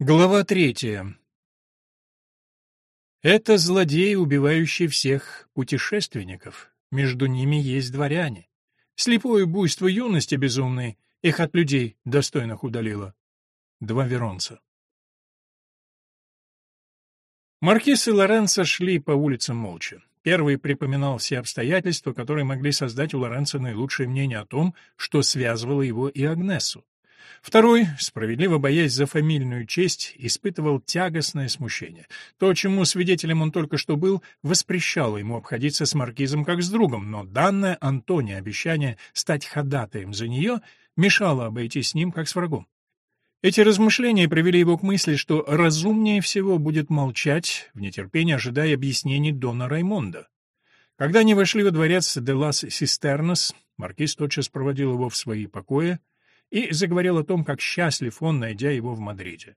Глава третья. Это злодей, убивающий всех путешественников. Между ними есть дворяне. Слепое буйство юности безумной их от людей достойных удалило. Два веронца. Маркиз и Лоренцо шли по улицам молча. Первый припоминал все обстоятельства, которые могли создать у Лоренцо наилучшее мнение о том, что связывало его и Агнесу. Второй, справедливо боясь за фамильную честь, испытывал тягостное смущение. То, чему свидетелем он только что был, воспрещало ему обходиться с маркизом как с другом, но данное Антоне обещание стать ходатаем за нее мешало обойтись с ним как с врагом. Эти размышления привели его к мысли, что разумнее всего будет молчать, в нетерпении ожидая объяснений Дона Раймонда. Когда они вошли во дворец де лас Систернос, маркиз тотчас проводил его в свои покои, и заговорил о том, как счастлив он, найдя его в Мадриде.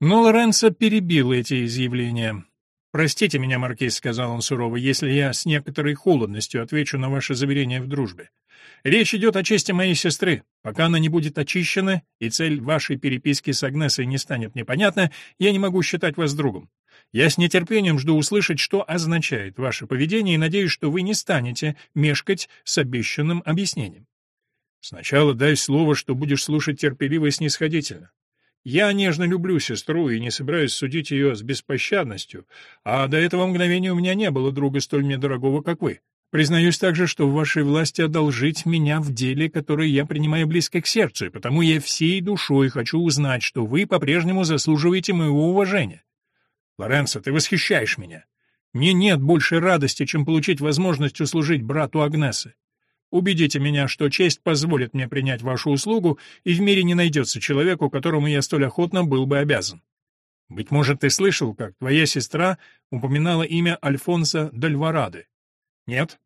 Но Лоренцо перебил эти изъявления. «Простите меня, Маркиз», — сказал он сурово, — «если я с некоторой холодностью отвечу на ваше заверение в дружбе. Речь идет о чести моей сестры. Пока она не будет очищена, и цель вашей переписки с Агнесой не станет непонятна, я не могу считать вас другом. Я с нетерпением жду услышать, что означает ваше поведение, и надеюсь, что вы не станете мешкать с обещанным объяснением. Сначала дай слово, что будешь слушать терпеливо и снисходительно. Я нежно люблю сестру и не собираюсь судить ее с беспощадностью, а до этого мгновения у меня не было друга столь мне дорогого, как вы. Признаюсь также, что в вашей власти одолжить меня в деле, которое я принимаю близко к сердцу, и потому я всей душой хочу узнать, что вы по-прежнему заслуживаете моего уважения. Лоренцо, ты восхищаешь меня. Мне нет большей радости, чем получить возможность услужить брату Агнесы. Убедите меня, что честь позволит мне принять вашу услугу, и в мире не найдется человеку, которому я столь охотно был бы обязан. Быть может, ты слышал, как твоя сестра упоминала имя Альфонса Дальварады? Нет.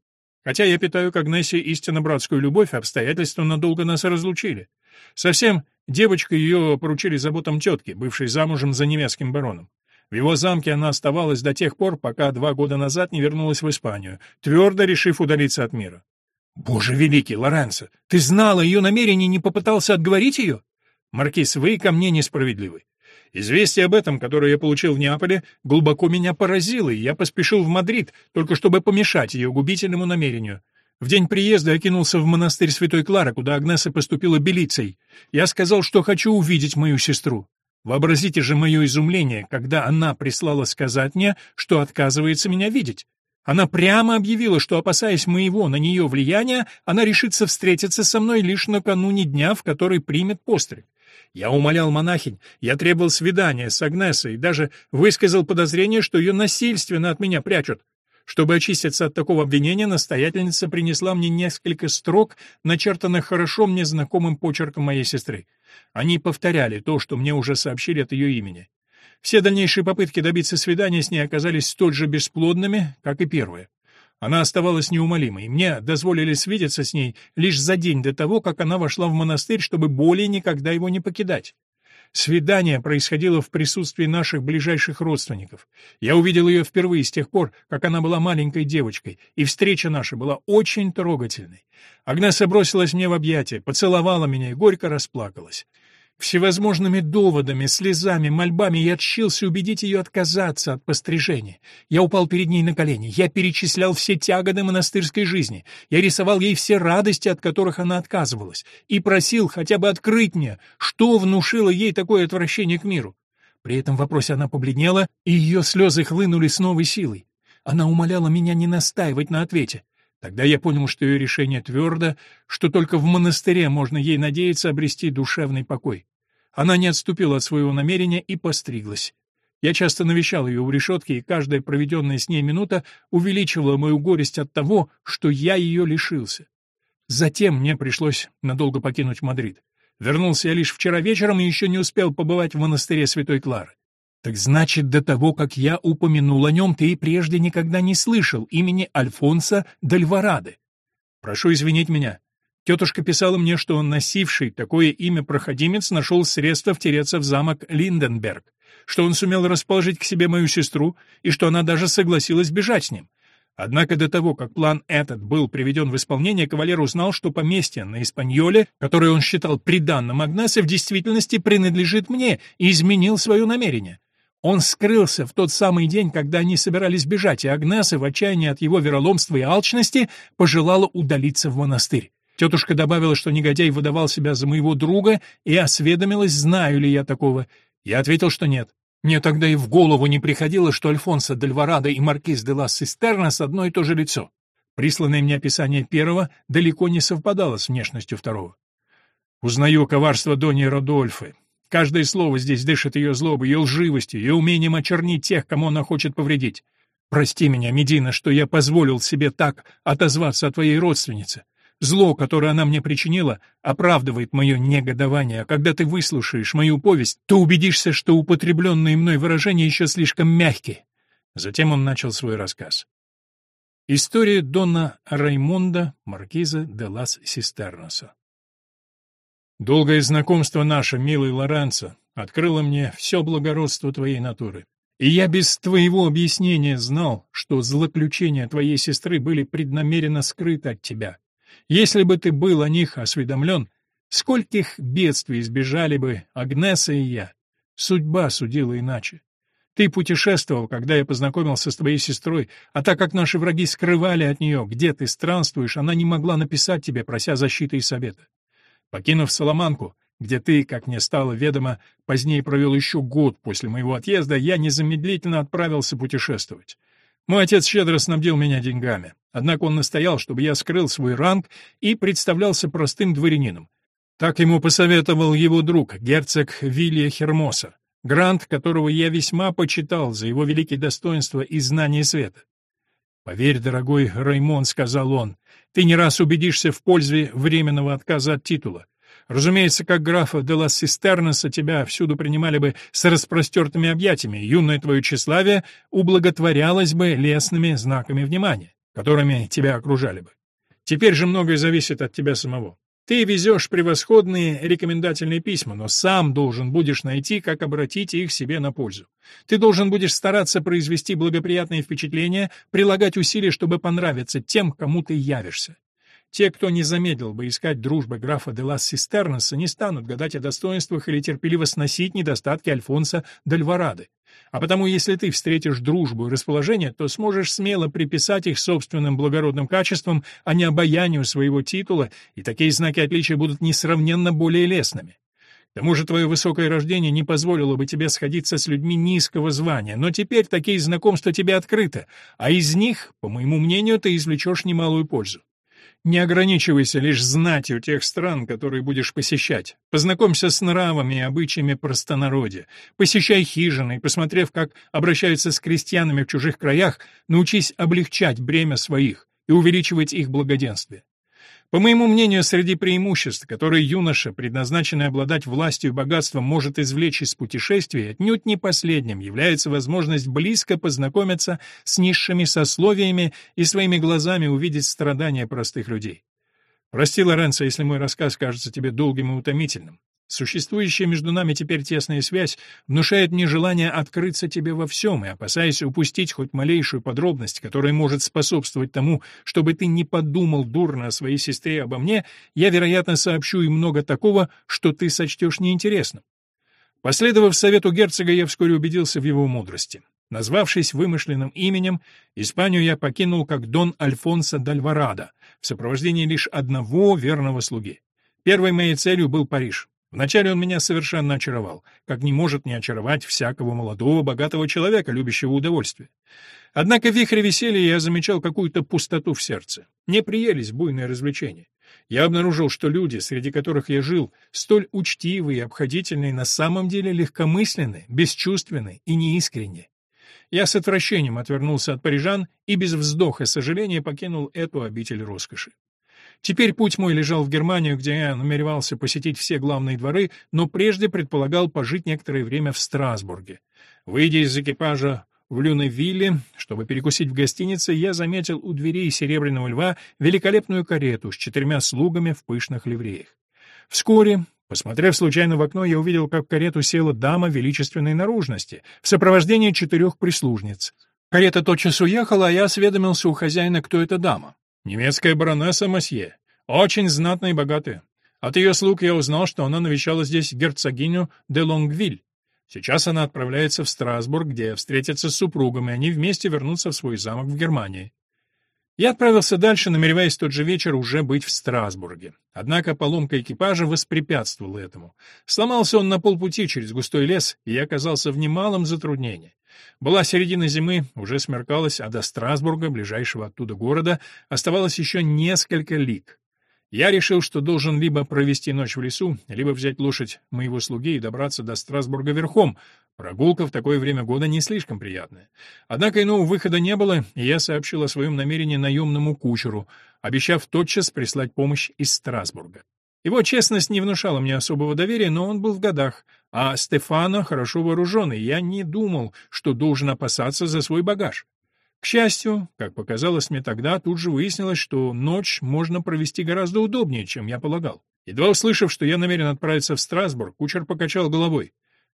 Хотя я питаю к Агнессе истинно братскую любовь, обстоятельства надолго нас разлучили. Совсем девочкой ее поручили заботам тетки, бывшей замужем за немецким бароном. В его замке она оставалась до тех пор, пока два года назад не вернулась в Испанию, твердо решив удалиться от мира. «Боже великий, Лоренцо, ты знала ее намерение и не попытался отговорить ее?» «Маркиз, вы ко мне несправедливы. Известие об этом, которое я получил в Неаполе, глубоко меня поразило, и я поспешил в Мадрид, только чтобы помешать ее губительному намерению. В день приезда я кинулся в монастырь Святой Клары, куда Агнеса поступила белицей. Я сказал, что хочу увидеть мою сестру. Вообразите же мое изумление, когда она прислала сказать мне, что отказывается меня видеть. Она прямо объявила, что, опасаясь моего на нее влияния, она решится встретиться со мной лишь накануне дня, в который примет постриг. Я умолял монахинь, я требовал свидания с Агнесой даже высказал подозрение, что ее насильственно от меня прячут. Чтобы очиститься от такого обвинения, настоятельница принесла мне несколько строк, начертанных хорошо мне знакомым почерком моей сестры. Они повторяли то, что мне уже сообщили от ее имени. Все дальнейшие попытки добиться свидания с ней оказались столь же бесплодными, как и первые. Она оставалась неумолимой, мне дозволили свидеться с ней лишь за день до того, как она вошла в монастырь, чтобы более никогда его не покидать. Свидание происходило в присутствии наших ближайших родственников. Я увидел ее впервые с тех пор, как она была маленькой девочкой, и встреча наша была очень трогательной. Агнеса бросилась мне в объятия, поцеловала меня и горько расплакалась. Всевозможными доводами, слезами, мольбами я отщился убедить ее отказаться от пострижения. Я упал перед ней на колени, я перечислял все тяготы монастырской жизни, я рисовал ей все радости, от которых она отказывалась, и просил хотя бы открыть мне, что внушило ей такое отвращение к миру. При этом вопросе она побледнела, и ее слезы хлынули с новой силой. Она умоляла меня не настаивать на ответе. Тогда я понял, что ее решение твердо, что только в монастыре можно ей надеяться обрести душевный покой. Она не отступила от своего намерения и постриглась. Я часто навещал ее у решетки, и каждая проведенная с ней минута увеличивала мою горесть от того, что я ее лишился. Затем мне пришлось надолго покинуть Мадрид. Вернулся я лишь вчера вечером и еще не успел побывать в монастыре Святой Клары. Так значит, до того, как я упомянул о нем, ты и прежде никогда не слышал имени Альфонса Дальварады. Прошу извинить меня. Тетушка писала мне, что он, носивший такое имя проходимец, нашел средства втереться в замок Линденберг, что он сумел расположить к себе мою сестру и что она даже согласилась бежать с ним. Однако до того, как план этот был приведен в исполнение, кавалер узнал, что поместье на Испаньоле, которое он считал приданным Агнесе, в действительности принадлежит мне, и изменил свое намерение. Он скрылся в тот самый день, когда они собирались бежать, и Агнеса, в отчаянии от его вероломства и алчности, пожелала удалиться в монастырь. Тетушка добавила, что негодяй выдавал себя за моего друга, и осведомилась, знаю ли я такого. Я ответил, что нет. Мне тогда и в голову не приходило, что Альфонсо дель Варадо и маркиз де ла Систернес одно и то же лицо. Присланное мне описание первого далеко не совпадало с внешностью второго. Узнаю коварство Дони Родольфы. Каждое слово здесь дышит ее злобой, ее лживостью, ее умением очернить тех, кому она хочет повредить. Прости меня, Медина, что я позволил себе так отозваться о твоей родственнице. Зло, которое она мне причинила, оправдывает мое негодование, а когда ты выслушаешь мою повесть, то убедишься, что употребленные мной выражения еще слишком мягкие». Затем он начал свой рассказ. История Дона Раймонда, маркиза де лас Систерноса. «Долгое знакомство наше, милый Лоренцо, открыло мне все благородство твоей натуры. И я без твоего объяснения знал, что злоключения твоей сестры были преднамеренно скрыты от тебя, если бы ты был о них осведомлен, скольких бедствий избежали бы Агнеса и я. Судьба судила иначе. Ты путешествовал, когда я познакомился с твоей сестрой, а так как наши враги скрывали от нее, где ты странствуешь, она не могла написать тебе, прося защиты и совета. Покинув Соломанку, где ты, как мне стало ведомо, позднее провел еще год после моего отъезда, я незамедлительно отправился путешествовать. Мой отец щедро снабдил меня деньгами. Однако он настоял, чтобы я скрыл свой ранг и представлялся простым дворянином. Так ему посоветовал его друг, герцог Вилья Хермоса, грант которого я весьма почитал за его великие достоинства и знание света. «Поверь, дорогой Раймон», — сказал он, — «ты не раз убедишься в пользе временного отказа от титула. Разумеется, как графа де ла Систернеса тебя всюду принимали бы с распростертыми объятиями, юное твое тщеславие ублаготворялось бы лестными знаками внимания которыми тебя окружали бы. Теперь же многое зависит от тебя самого. Ты везешь превосходные рекомендательные письма, но сам должен будешь найти, как обратить их себе на пользу. Ты должен будешь стараться произвести благоприятные впечатления, прилагать усилия, чтобы понравиться тем, кому ты явишься. Те, кто не замедлил бы искать дружбы графа де лас Систернеса, не станут гадать о достоинствах или терпеливо сносить недостатки Альфонса Дальварады. А потому, если ты встретишь дружбу и расположение, то сможешь смело приписать их собственным благородным качествам, а не обаянию своего титула, и такие знаки отличия будут несравненно более лестными. К тому же твое высокое рождение не позволило бы тебе сходиться с людьми низкого звания, но теперь такие знакомства тебе открыты, а из них, по моему мнению, ты извлечешь немалую пользу. Не ограничивайся лишь знатью тех стран, которые будешь посещать. Познакомься с нравами и обычаями простонародья. Посещай хижины, и, посмотрев, как обращаются с крестьянами в чужих краях, научись облегчать бремя своих и увеличивать их благоденствие. По моему мнению, среди преимуществ, которые юноша, предназначенный обладать властью и богатством, может извлечь из путешествия, отнюдь не последним является возможность близко познакомиться с низшими сословиями и своими глазами увидеть страдания простых людей. Прости, Лоренцо, если мой рассказ кажется тебе долгим и утомительным. Существующая между нами теперь тесная связь внушает мне желание открыться тебе во всем, и, опасаясь упустить хоть малейшую подробность, которая может способствовать тому, чтобы ты не подумал дурно о своей сестре обо мне, я, вероятно, сообщу и много такого, что ты сочтешь неинтересным. Последовав совету герцога, я вскоре убедился в его мудрости. Назвавшись вымышленным именем, Испанию я покинул как Дон Альфонсо Дальварадо, в сопровождении лишь одного верного слуги. Первой моей целью был Париж. Вначале он меня совершенно очаровал, как не может не очаровать всякого молодого, богатого человека, любящего удовольствие. Однако в вихре веселья я замечал какую-то пустоту в сердце. Не приелись буйные развлечения. Я обнаружил, что люди, среди которых я жил, столь учтивые и обходительные, на самом деле легкомысленны, бесчувственны и неискренни. Я с отвращением отвернулся от парижан и без вздоха сожаления покинул эту обитель роскоши. Теперь путь мой лежал в Германию, где я намеревался посетить все главные дворы, но прежде предполагал пожить некоторое время в Страсбурге. Выйдя из экипажа в Люневилле, чтобы перекусить в гостинице, я заметил у дверей Серебряного Льва великолепную карету с четырьмя слугами в пышных ливреях. Вскоре, посмотрев случайно в окно, я увидел, как в карету села дама величественной наружности в сопровождении четырех прислужниц. Карета тотчас уехала, а я осведомился у хозяина, кто эта дама. Немецкая баронесса Масье. Очень знатная и богатая. От ее слуг я узнал, что она навещала здесь герцогиню де Лонгвиль. Сейчас она отправляется в Страсбург, где встретится с супругом, и они вместе вернутся в свой замок в Германии. Я отправился дальше, намереваясь тот же вечер уже быть в Страсбурге. Однако поломка экипажа воспрепятствовала этому. Сломался он на полпути через густой лес, и я оказался в немалом затруднении. Была середина зимы, уже смеркалось, а до Страсбурга, ближайшего оттуда города, оставалось еще несколько лиг. Я решил, что должен либо провести ночь в лесу, либо взять лошадь моего слуги и добраться до Страсбурга верхом. Прогулка в такое время года не слишком приятная. Однако иного выхода не было, и я сообщил о своем намерении наемному кучеру, обещав тотчас прислать помощь из Страсбурга. Его честность не внушала мне особого доверия, но он был в годах, а Стефано хорошо вооружен, и я не думал, что должен опасаться за свой багаж. К счастью, как показалось мне тогда, тут же выяснилось, что ночь можно провести гораздо удобнее, чем я полагал. Едва услышав, что я намерен отправиться в Страсбург, кучер покачал головой.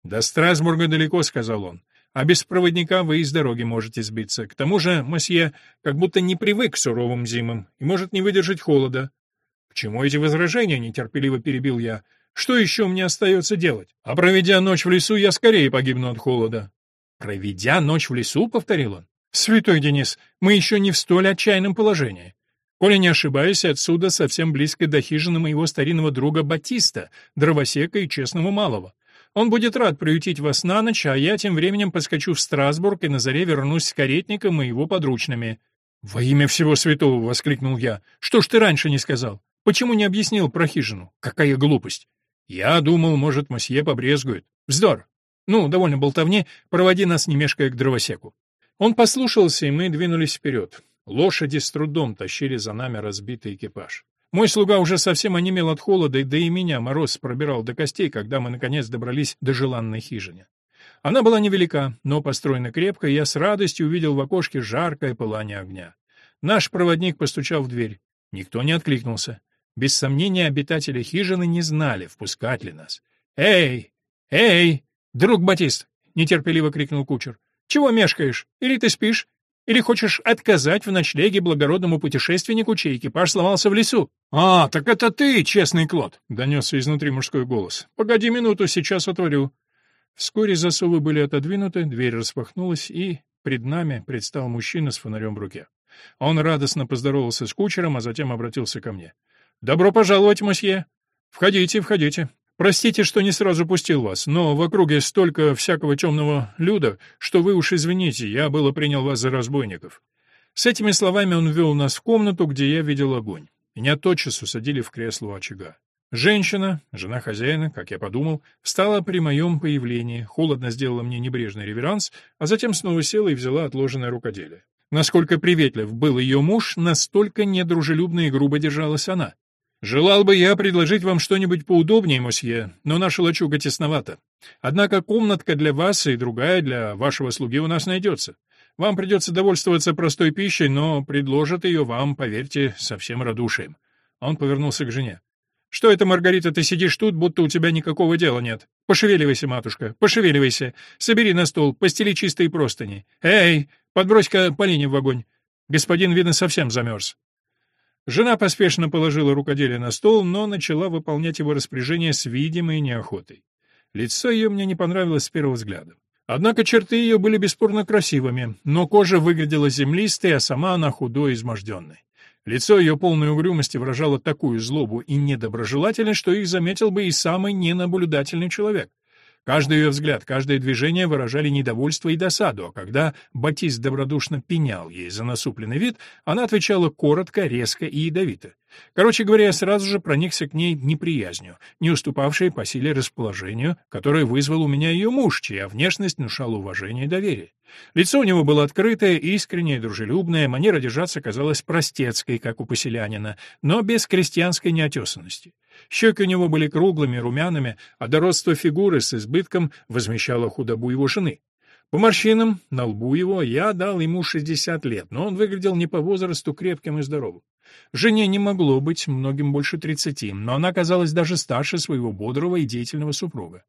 «До Страсбурга далеко», — сказал он. «А без проводника вы из дороги можете сбиться. К тому же, мосье, как будто не привык к суровым зимам и может не выдержать холода». «К чему эти возражения?» — нетерпеливо перебил я. «Что еще мне остается делать? А проведя ночь в лесу, я скорее погибну от холода». «Проведя ночь в лесу?» — повторил он. «Святой Денис, мы еще не в столь отчаянном положении. Коли не ошибаюсь, отсюда совсем близко до хижины моего старинного друга Батиста, дровосека и честного малого. Он будет рад приютить вас на ночь, а я тем временем поскочу в Страсбург и на заре вернусь с каретником и его подручными». «Во имя всего святого!» — воскликнул я. «Что ж ты раньше не сказал? Почему не объяснил про хижину? Какая глупость!» «Я думал, может, мосье побрезгует. Вздор! Ну, довольно болтовни, проводи нас, не мешкая, к дровосеку». Он послушался, и мы двинулись вперед. Лошади с трудом тащили за нами разбитый экипаж. Мой слуга уже совсем онемел от холода, да и меня мороз пробирал до костей, когда мы, наконец, добрались до желанной хижины. Она была невелика, но построена крепко, и я с радостью увидел в окошке жаркое пылание огня. Наш проводник постучал в дверь. Никто не откликнулся. Без сомнения, обитатели хижины не знали, впускать ли нас. «Эй! Эй! Друг Батист!» — нетерпеливо крикнул кучер. Чего мешкаешь? Или ты спишь? Или хочешь отказать в ночлеге благородному путешественнику, чей экипаж сломался в лесу? А, так это ты, честный Клод, донесся изнутри мужской голос. Погоди минуту, сейчас отворю. Вскоре засовы были отодвинуты, дверь распахнулась, и пред нами предстал мужчина с фонарем в руке. Он радостно поздоровался с кучером, а затем обратился ко мне. «Добро пожаловать, мосье! Входите, входите. Простите, что не сразу пустил вас, но в округе столько всякого темного люда, что вы уж извините, я было принял вас за разбойников». С этими словами он ввел нас в комнату, где я видел огонь. Меня тотчас усадили в кресло у очага. Женщина, жена хозяина, как я подумал, встала при моем появлении, холодно сделала мне небрежный реверанс, а затем снова села и взяла отложенное рукоделие. Насколько приветлив был ее муж, настолько недружелюбно и грубо держалась она. «Желал бы я предложить вам что-нибудь поудобнее, мосье, но наша лачуга тесновата. Однако комнатка для вас и другая для вашего слуги у нас найдется. Вам придется довольствоваться простой пищей, но предложат ее вам, поверьте, со всем радушием». Он повернулся к жене. «Что это, Маргарита, ты сидишь тут, будто у тебя никакого дела нет? Пошевеливайся, матушка, пошевеливайся. Собери на стол, постели чистые простыни. Эй, подбрось-ка Полине в огонь. Господин, видно, совсем замерз». Жена поспешно положила рукоделие на стол, но начала выполнять его распоряжение с видимой неохотой. Лицо ее мне не понравилось с первого взгляда. Однако черты ее были бесспорно красивыми, но кожа выглядела землистой, а сама она худой и изможденной. Лицо ее полной угрюмости выражало такую злобу и недоброжелательность, что их заметил бы и самый ненаблюдательный человек. Каждый ее взгляд, каждое движение выражали недовольство и досаду, а когда Батист добродушно пенял ей за насупленный вид, она отвечала коротко, резко и ядовито. Короче говоря, я сразу же проникся к ней неприязнью, не уступавшей по силе расположению, которое вызвал у меня ее муж, чья внешность внушала уважение и доверие. Лицо у него было открытое, искреннее, дружелюбное, манера держаться казалась простецкой, как у поселянина, но без крестьянской неотесанности. Щеки у него были круглыми, румяными, а дородство фигуры с избытком возмещало худобу его жены. По морщинам на лбу его я дал ему 60 лет, но он выглядел не по возрасту крепким и здоровым. Жене не могло быть многим больше 30, но она казалась даже старше своего бодрого и деятельного супруга.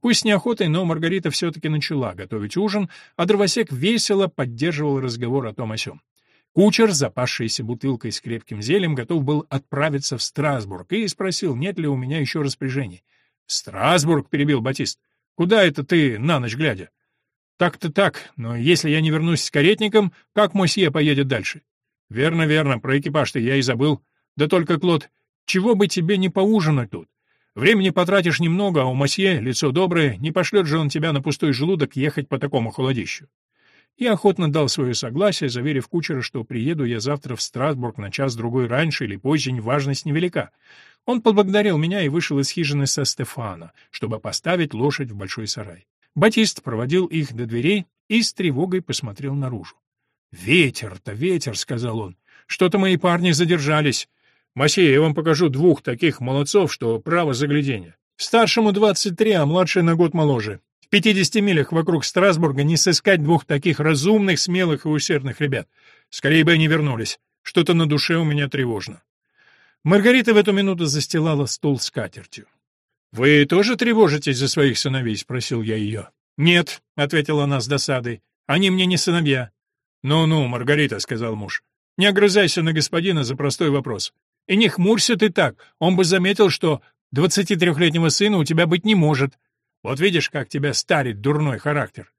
Пусть с неохотой, но Маргарита все-таки начала готовить ужин, а дровосек весело поддерживал разговор о том о сём. Кучер, запасшийся бутылкой с крепким зельем, готов был отправиться в Страсбург и спросил, нет ли у меня еще распоряжений. «Страсбург?» — перебил Батист. «Куда это ты на ночь глядя?» «Так-то так, но если я не вернусь с каретником, как Мосье поедет дальше?» «Верно, верно, про экипаж-то я и забыл. Да только, Клод, чего бы тебе не поужинать тут? Времени потратишь немного, а у Мосье лицо доброе, не пошлет же он тебя на пустой желудок ехать по такому холодищу». Я охотно дал свое согласие, заверив кучера, что приеду я завтра в Страсбург на час-другой раньше или позже, важность невелика. Он поблагодарил меня и вышел из хижины со Стефана, чтобы поставить лошадь в большой сарай. Батист проводил их до дверей и с тревогой посмотрел наружу. «Ветер-то, ветер», — сказал он. «Что-то мои парни задержались. Масей, я вам покажу двух таких молодцов, что право загляденье. Старшему двадцать три, а младший на год моложе. 50 милях вокруг Страсбурга не сыскать двух таких разумных, смелых и усердных ребят. Скорее бы они вернулись. Что-то на душе у меня тревожно. Маргарита в эту минуту застилала стол с катертью. «Вы тоже тревожитесь за своих сыновей?» — спросил я ее. «Нет», — ответила она с досадой, — «они мне не сыновья». «Ну-ну, Маргарита», — сказал муж, — «не огрызайся на господина за простой вопрос. И не хмурься ты так, он бы заметил, что двадцати трехлетнего сына у тебя быть не может. Вот видишь, как тебя старит дурной характер.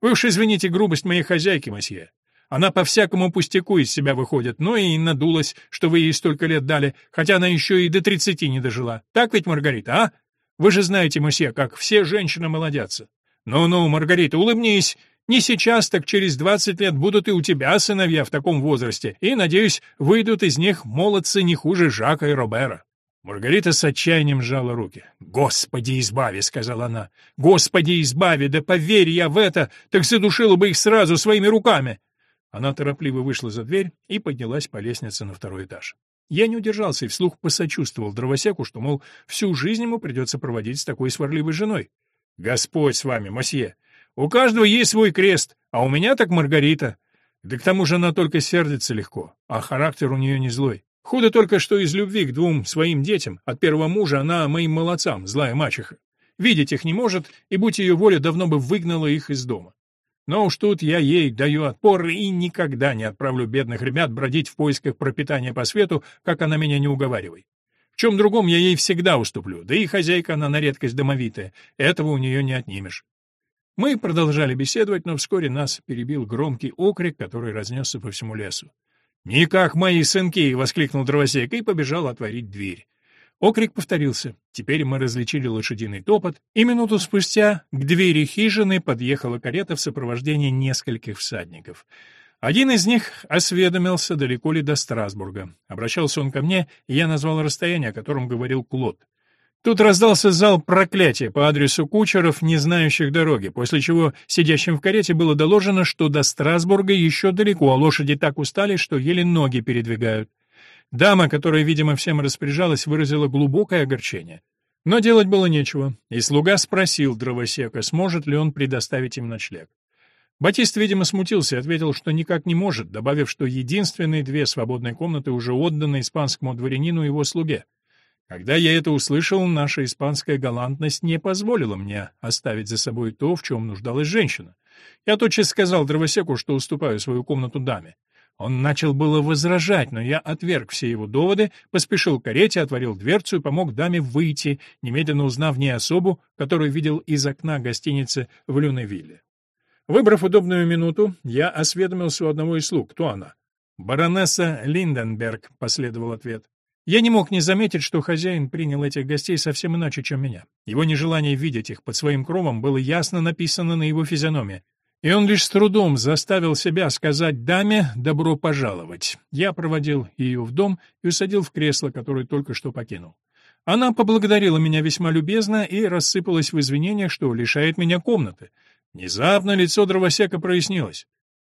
Вы уж извините грубость моей хозяйки, мосье. Она по всякому пустяку из себя выходит, но и надулась, что вы ей столько лет дали, хотя она еще и до тридцати не дожила. Так ведь, Маргарита, а? Вы же знаете, мосье, как все женщины молодятся. Ну-ну, Маргарита, улыбнись. Не сейчас, так через двадцать лет будут и у тебя сыновья в таком возрасте, и, надеюсь, выйдут из них молодцы не хуже Жака и Робера. Маргарита с отчаянием сжала руки. «Господи, избави!» — сказала она. «Господи, избави! Да поверь я в это, так задушила бы их сразу своими руками!» Она торопливо вышла за дверь и поднялась по лестнице на второй этаж. Я не удержался и вслух посочувствовал дровосеку, что, мол, всю жизнь ему придется проводить с такой сварливой женой. «Господь с вами, мосье! У каждого есть свой крест, а у меня так Маргарита. Да к тому же она только сердится легко, а характер у нее не злой. Худо только, что из любви к двум своим детям, от первого мужа она моим молодцам, злая мачеха. Видеть их не может, и, будь ее воля, давно бы выгнала их из дома. Но уж тут я ей даю отпор и никогда не отправлю бедных ребят бродить в поисках пропитания по свету, как она меня не уговаривает. В чем другом я ей всегда уступлю, да и хозяйка она на редкость домовитая, этого у нее не отнимешь. Мы продолжали беседовать, но вскоре нас перебил громкий окрик, который разнесся по всему лесу. «Никак мои сынки!» — воскликнул дровосек и побежал отворить дверь. Окрик повторился. Теперь мы различили лошадиный топот, и минуту спустя к двери хижины подъехала карета в сопровождении нескольких всадников. Один из них осведомился, далеко ли до Страсбурга. Обращался он ко мне, и я назвал расстояние, о котором говорил Клод. Тут раздался зал проклятия по адресу кучеров, не знающих дороги, после чего сидящим в карете было доложено, что до Страсбурга еще далеко, а лошади так устали, что еле ноги передвигают. Дама, которая, видимо, всем распоряжалась, выразила глубокое огорчение. Но делать было нечего, и слуга спросил дровосека, сможет ли он предоставить им ночлег. Батист, видимо, смутился и ответил, что никак не может, добавив, что единственные две свободные комнаты уже отданы испанскому дворянину и его слуге. Когда я это услышал, наша испанская галантность не позволила мне оставить за собой то, в чем нуждалась женщина. Я тотчас сказал дровосеку, что уступаю свою комнату даме. Он начал было возражать, но я отверг все его доводы, поспешил к карете, отворил дверцу и помог даме выйти, немедленно узнав не особу, которую видел из окна гостиницы в Люневилле. Выбрав удобную минуту, я осведомился у одного из слуг, кто она. «Баронесса Линденберг», — последовал ответ. Я не мог не заметить, что хозяин принял этих гостей совсем иначе, чем меня. Его нежелание видеть их под своим кровом было ясно написано на его физиономии. И он лишь с трудом заставил себя сказать даме «добро пожаловать». Я проводил ее в дом и усадил в кресло, которое только что покинул. Она поблагодарила меня весьма любезно и рассыпалась в извинениях, что лишает меня комнаты. Внезапно лицо дровосека прояснилось.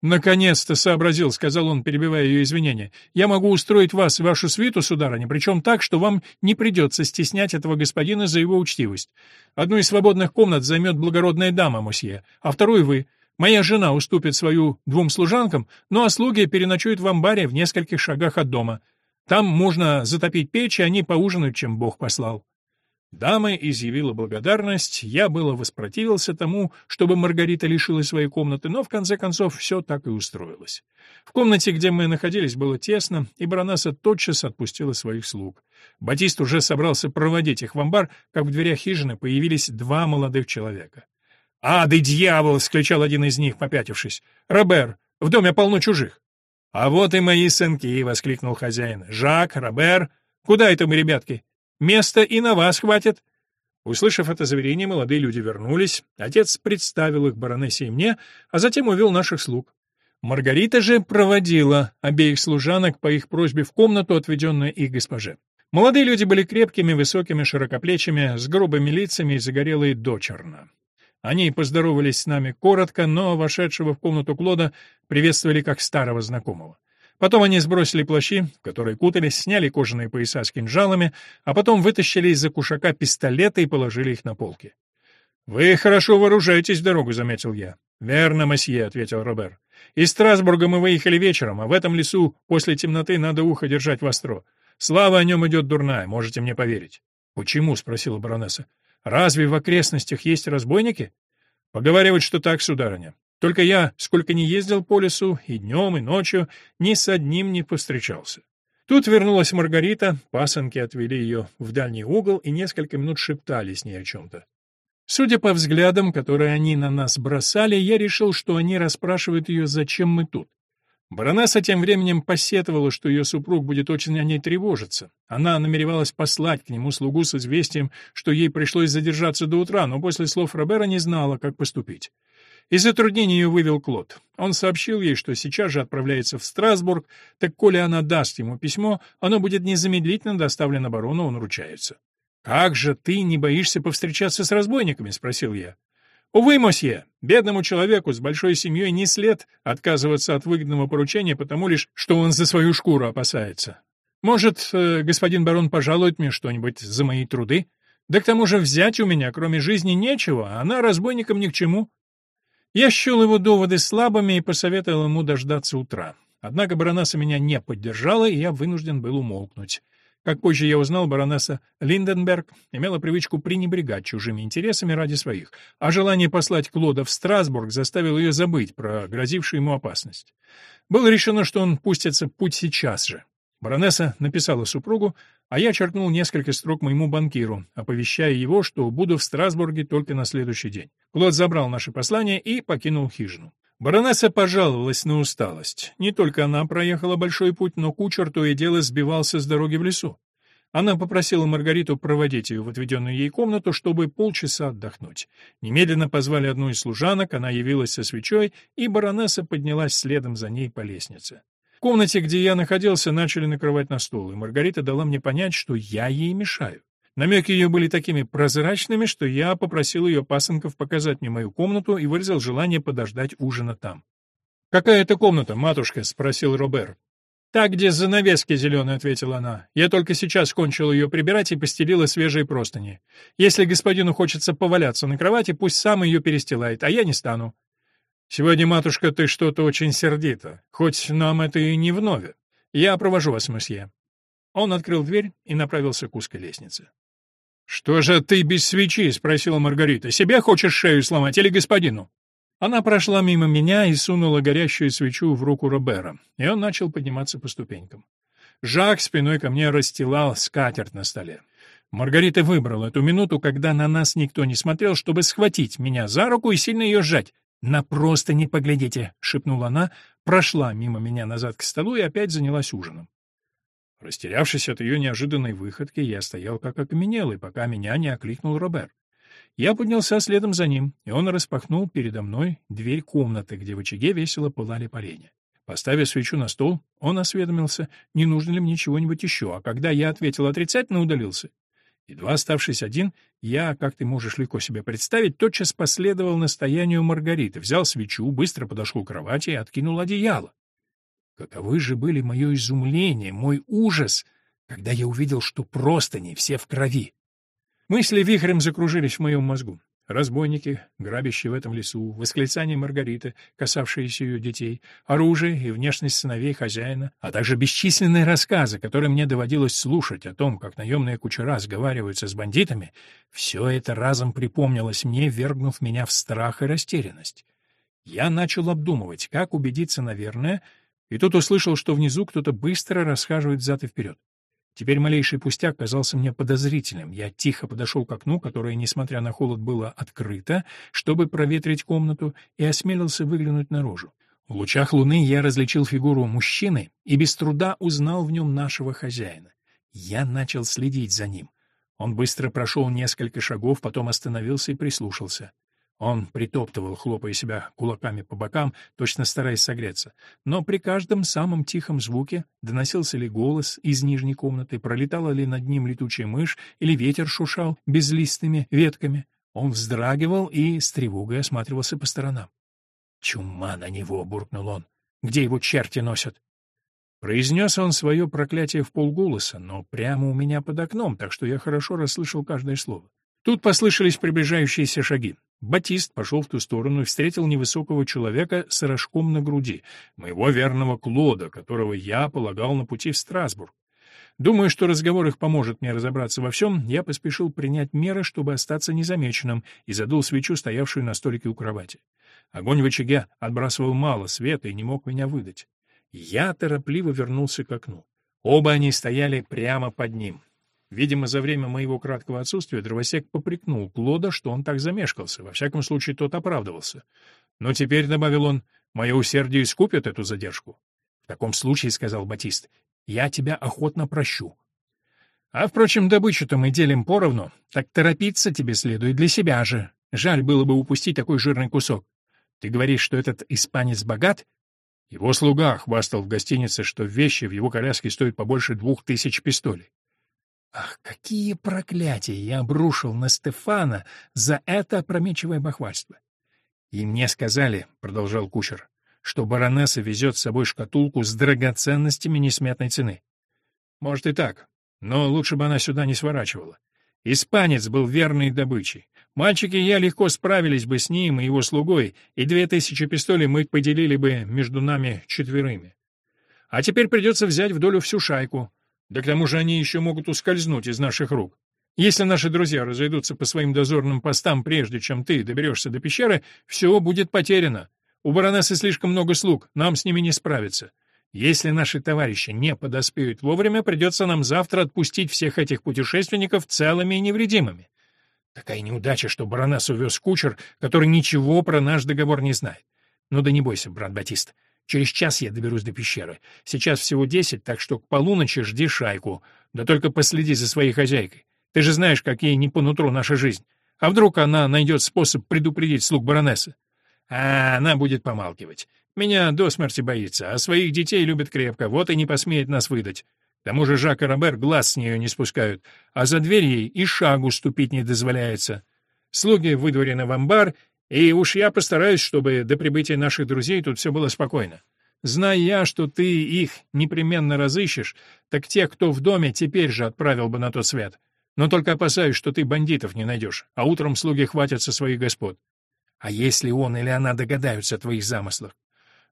«Наконец-то сообразил», — сказал он, перебивая ее извинения. «Я могу устроить вас и вашу свиту, сударыня, причем так, что вам не придется стеснять этого господина за его учтивость. Одну из свободных комнат займет благородная дама, мосье, а вторую вы. Моя жена уступит свою двум служанкам, ну а слуги переночуют в амбаре в нескольких шагах от дома. Там можно затопить печь, и они поужинают, чем Бог послал». Дама изъявила благодарность, я было воспротивился тому, чтобы Маргарита лишилась своей комнаты, но в конце концов все так и устроилось. В комнате, где мы находились, было тесно, и баронесса тотчас отпустила своих слуг. Батист уже собрался проводить их в амбар, как в дверях хижины появились два молодых человека. «Ады, дьявол!» — скричал один из них, попятившись. «Робер, в доме полно чужих». «А вот и мои сынки!» — воскликнул хозяин. «Жак, Робер, куда это мы, ребятки? Места и на вас хватит. Услышав это заверение, молодые люди вернулись. Отец представил их баронессе и мне, а затем увел наших слуг. Маргарита же проводила обеих служанок по их просьбе в комнату, отведенную их госпоже. Молодые люди были крепкими, высокими, широкоплечими, с грубыми лицами и загорелые дочерно. Они поздоровались с нами коротко, но вошедшего в комнату Клода приветствовали как старого знакомого. Потом они сбросили плащи, в которые кутались, сняли кожаные пояса с кинжалами, а потом вытащили из-за кушака пистолеты и положили их на полки. «Вы хорошо вооружаетесь дорогу», — заметил я. «Верно, месье», — ответил Робер. «Из Страсбурга мы выехали вечером, а в этом лесу после темноты надо ухо держать востро. Слава о нем идет дурная, можете мне поверить». «Почему?» — спросила баронесса. «Разве в окрестностях есть разбойники?» «Поговаривают, что так, сударыня. Только я, сколько ни ездил по лесу, и днем, и ночью, ни с одним не повстречался. Тут вернулась Маргарита, пасынки отвели ее в дальний угол и несколько минут шептали с ней о чем-то. Судя по взглядам, которые они на нас бросали, я решил, что они расспрашивают ее, зачем мы тут. Баронесса тем временем посетовала, что ее супруг будет очень о ней тревожиться. Она намеревалась послать к нему слугу с известием, что ей пришлось задержаться до утра, но после слов Робера не знала, как поступить. Из затруднений ее вывел Клод. Он сообщил ей, что сейчас же отправляется в Страсбург, так коли она даст ему письмо, оно будет незамедлительно доставлено барону, он ручается. «Как же ты не боишься повстречаться с разбойниками?» — спросил я. «Увы, мосье, бедному человеку с большой семьей не след отказываться от выгодного поручения, потому лишь, что он за свою шкуру опасается. Может, э, господин барон пожалует мне что-нибудь за мои труды? Да к тому же взять у меня, кроме жизни, нечего, а она разбойникам ни к чему. Я счел его доводы слабыми и посоветовал ему дождаться утра. Однако баронесса меня не поддержала, и я вынужден был умолкнуть. Как позже я узнал, баронесса Линденберг имела привычку пренебрегать чужими интересами ради своих, а желание послать Клода в Страсбург заставило ее забыть про грозившую ему опасность. Было решено, что он пустится в путь сейчас же. Баронесса написала супругу, а я черкнул несколько строк моему банкиру, оповещая его, что буду в Страсбурге только на следующий день. Клод забрал наше послание и покинул хижину. Баронесса пожаловалась на усталость. Не только она проехала большой путь, но кучер то и дело сбивался с дороги в лесу. Она попросила Маргариту проводить ее в отведенную ей комнату, чтобы полчаса отдохнуть. Немедленно позвали одну из служанок, она явилась со свечой, и баронесса поднялась следом за ней по лестнице. В комнате, где я находился, начали накрывать на стол, и Маргарита дала мне понять, что я ей мешаю. Намеки ее были такими прозрачными, что я попросил ее пасынков показать мне мою комнату и выразил желание подождать ужина там. «Какая это комната, матушка?» — спросил Робер. «Та, где занавески зеленые», — ответила она. «Я только сейчас кончил ее прибирать и постелила свежие простыни. Если господину хочется поваляться на кровати, пусть сам ее перестилает, а я не стану. «Сегодня, матушка, ты что-то очень сердита, хоть нам это и не вновь. Я провожу вас, месье». Он открыл дверь и направился к узкой лестнице. «Что же ты без свечи?» — спросила Маргарита. «Себе хочешь шею сломать или господину?» Она прошла мимо меня и сунула горящую свечу в руку Робера, и он начал подниматься по ступенькам. Жак спиной ко мне расстилал скатерть на столе. Маргарита выбрала эту минуту, когда на нас никто не смотрел, чтобы схватить меня за руку и сильно ее сжать. «На просто не поглядите», — шепнула она, прошла мимо меня назад к столу и опять занялась ужином. Растерявшись от ее неожиданной выходки, я стоял как окаменелый, пока меня не окликнул Робер. Я поднялся следом за ним, и он распахнул передо мной дверь комнаты, где в очаге весело пылали поленья. Поставив свечу на стол, он осведомился, не нужно ли мне чего-нибудь еще, а когда я ответил отрицательно, удалился. Едва оставшись один, я, как ты можешь легко себе представить, тотчас последовал настоянию Маргариты, взял свечу, быстро подошел к кровати и откинул одеяло. Каковы же были мое изумление, мой ужас, когда я увидел, что простыни все в крови. Мысли вихрем закружились в моем мозгу. разбойники, грабящие в этом лесу, восклицания Маргариты, касавшиеся ее детей, оружие и внешность сыновей хозяина, а также бесчисленные рассказы, которые мне доводилось слушать о том, как наемные кучера сговариваются с бандитами, все это разом припомнилось мне, вергнув меня в страх и растерянность. Я начал обдумывать, как убедиться, наверное, и тут услышал, что внизу кто-то быстро расхаживает взад и вперед. Теперь малейший пустяк казался мне подозрительным. Я тихо подошел к окну, которое, несмотря на холод, было открыто, чтобы проветрить комнату, и осмелился выглянуть наружу. В лучах луны я различил фигуру мужчины и без труда узнал в нем нашего хозяина. Я начал следить за ним. Он быстро прошел несколько шагов, потом остановился и прислушался. Он притоптывал, хлопая себя кулаками по бокам, точно стараясь согреться. Но при каждом самом тихом звуке доносился ли голос из нижней комнаты, пролетала ли над ним летучая мышь или ветер шушал безлистыми ветками. Он вздрагивал и с тревогой осматривался по сторонам. «Чума на него!» — буркнул он. «Где его черти носят?» Произнес он свое проклятие в полголоса, но прямо у меня под окном, так что я хорошо расслышал каждое слово. Тут послышались приближающиеся шаги. Батист пошел в ту сторону и встретил невысокого человека с рожком на груди, моего верного Клода, которого я полагал на пути в Страсбург. Думаю, что разговор их поможет мне разобраться во всем, я поспешил принять меры, чтобы остаться незамеченным, и задул свечу, стоявшую на столике у кровати. Огонь в очаге отбрасывал мало света и не мог меня выдать. Я торопливо вернулся к окну. Оба они стояли прямо под ним. Видимо, за время моего краткого отсутствия дровосек попрекнул Клода, что он так замешкался. Во всяком случае, тот оправдывался. Но теперь, — добавил он, — мое усердие искупит эту задержку. — В таком случае, — сказал Батист, — я тебя охотно прощу. А, впрочем, добычу-то мы делим поровну, так торопиться тебе следует для себя же. Жаль было бы упустить такой жирный кусок. Ты говоришь, что этот испанец богат? Его слуга хвастал в гостинице, что вещи в его коляске стоят побольше двух тысяч пистолей. Ах, какие проклятия я обрушил на Стефана за это опрометчивое бахвальство! И мне сказали, — продолжал кучер, — что баронесса везет с собой шкатулку с драгоценностями несметной цены. Может и так, но лучше бы она сюда не сворачивала. Испанец был верной добычей. Мальчики и я легко справились бы с ним и его слугой, и две тысячи пистолей мы поделили бы между нами четверыми. А теперь придется взять в долю всю шайку. Да к тому же они еще могут ускользнуть из наших рук. Если наши друзья разойдутся по своим дозорным постам прежде, чем ты доберешься до пещеры, все будет потеряно. У баронессы слишком много слуг, нам с ними не справиться. Если наши товарищи не подоспеют вовремя, придется нам завтра отпустить всех этих путешественников целыми и невредимыми. Такая неудача, что баронессу вез кучер, который ничего про наш договор не знает. Ну да не бойся, брат Батист. Через час я доберусь до пещеры. Сейчас всего десять, так что к полуночи жди шайку. Да только последи за своей хозяйкой. Ты же знаешь, как ей не по нутру наша жизнь. А вдруг она найдет способ предупредить слуг баронессы? А она будет помалкивать. Меня до смерти боится, а своих детей любит крепко, вот и не посмеет нас выдать. К тому же Жак и Робер глаз с нее не спускают, а за дверь ей и шагу ступить не дозволяется. Слуги выдворены в амбар, и уж я постараюсь, чтобы до прибытия наших друзей тут все было спокойно. Зная я, что ты их непременно разыщешь, так тех, кто в доме, теперь же отправил бы на тот свет. Но только опасаюсь, что ты бандитов не найдешь, а утром слуги хватятся своих господ. А если он или она догадаются о твоих замыслах?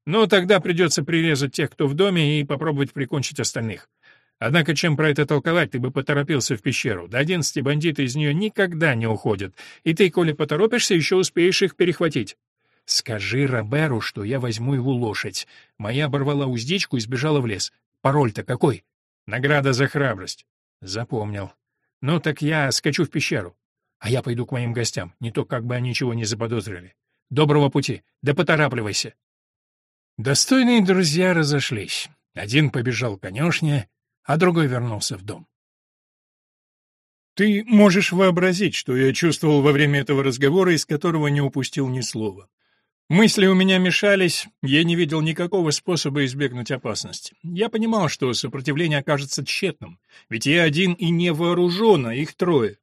Ну, тогда придется прирезать тех, кто в доме, и попробовать прикончить остальных. Однако, чем про это толковать, ты бы поторопился в пещеру. До одиннадцати бандиты из нее никогда не уходят, и ты, коли поторопишься, еще успеешь их перехватить. Скажи Роберу, что я возьму его лошадь. Моя оборвала уздечку и сбежала в лес. Пароль-то какой? Награда за храбрость. Запомнил. Ну так я скачу в пещеру. А я пойду к моим гостям, не то как бы они ничего не заподозрили. Доброго пути, да поторапливайся. Достойные друзья разошлись. Один побежал к конюшне, а другой вернулся в дом. Ты можешь вообразить, что я чувствовал во время этого разговора, из которого не упустил ни слова. Мысли у меня мешались, я не видел никакого способа избегнуть опасности. Я понимал, что сопротивление окажется тщетным, ведь я один и не вооружен, а их трое.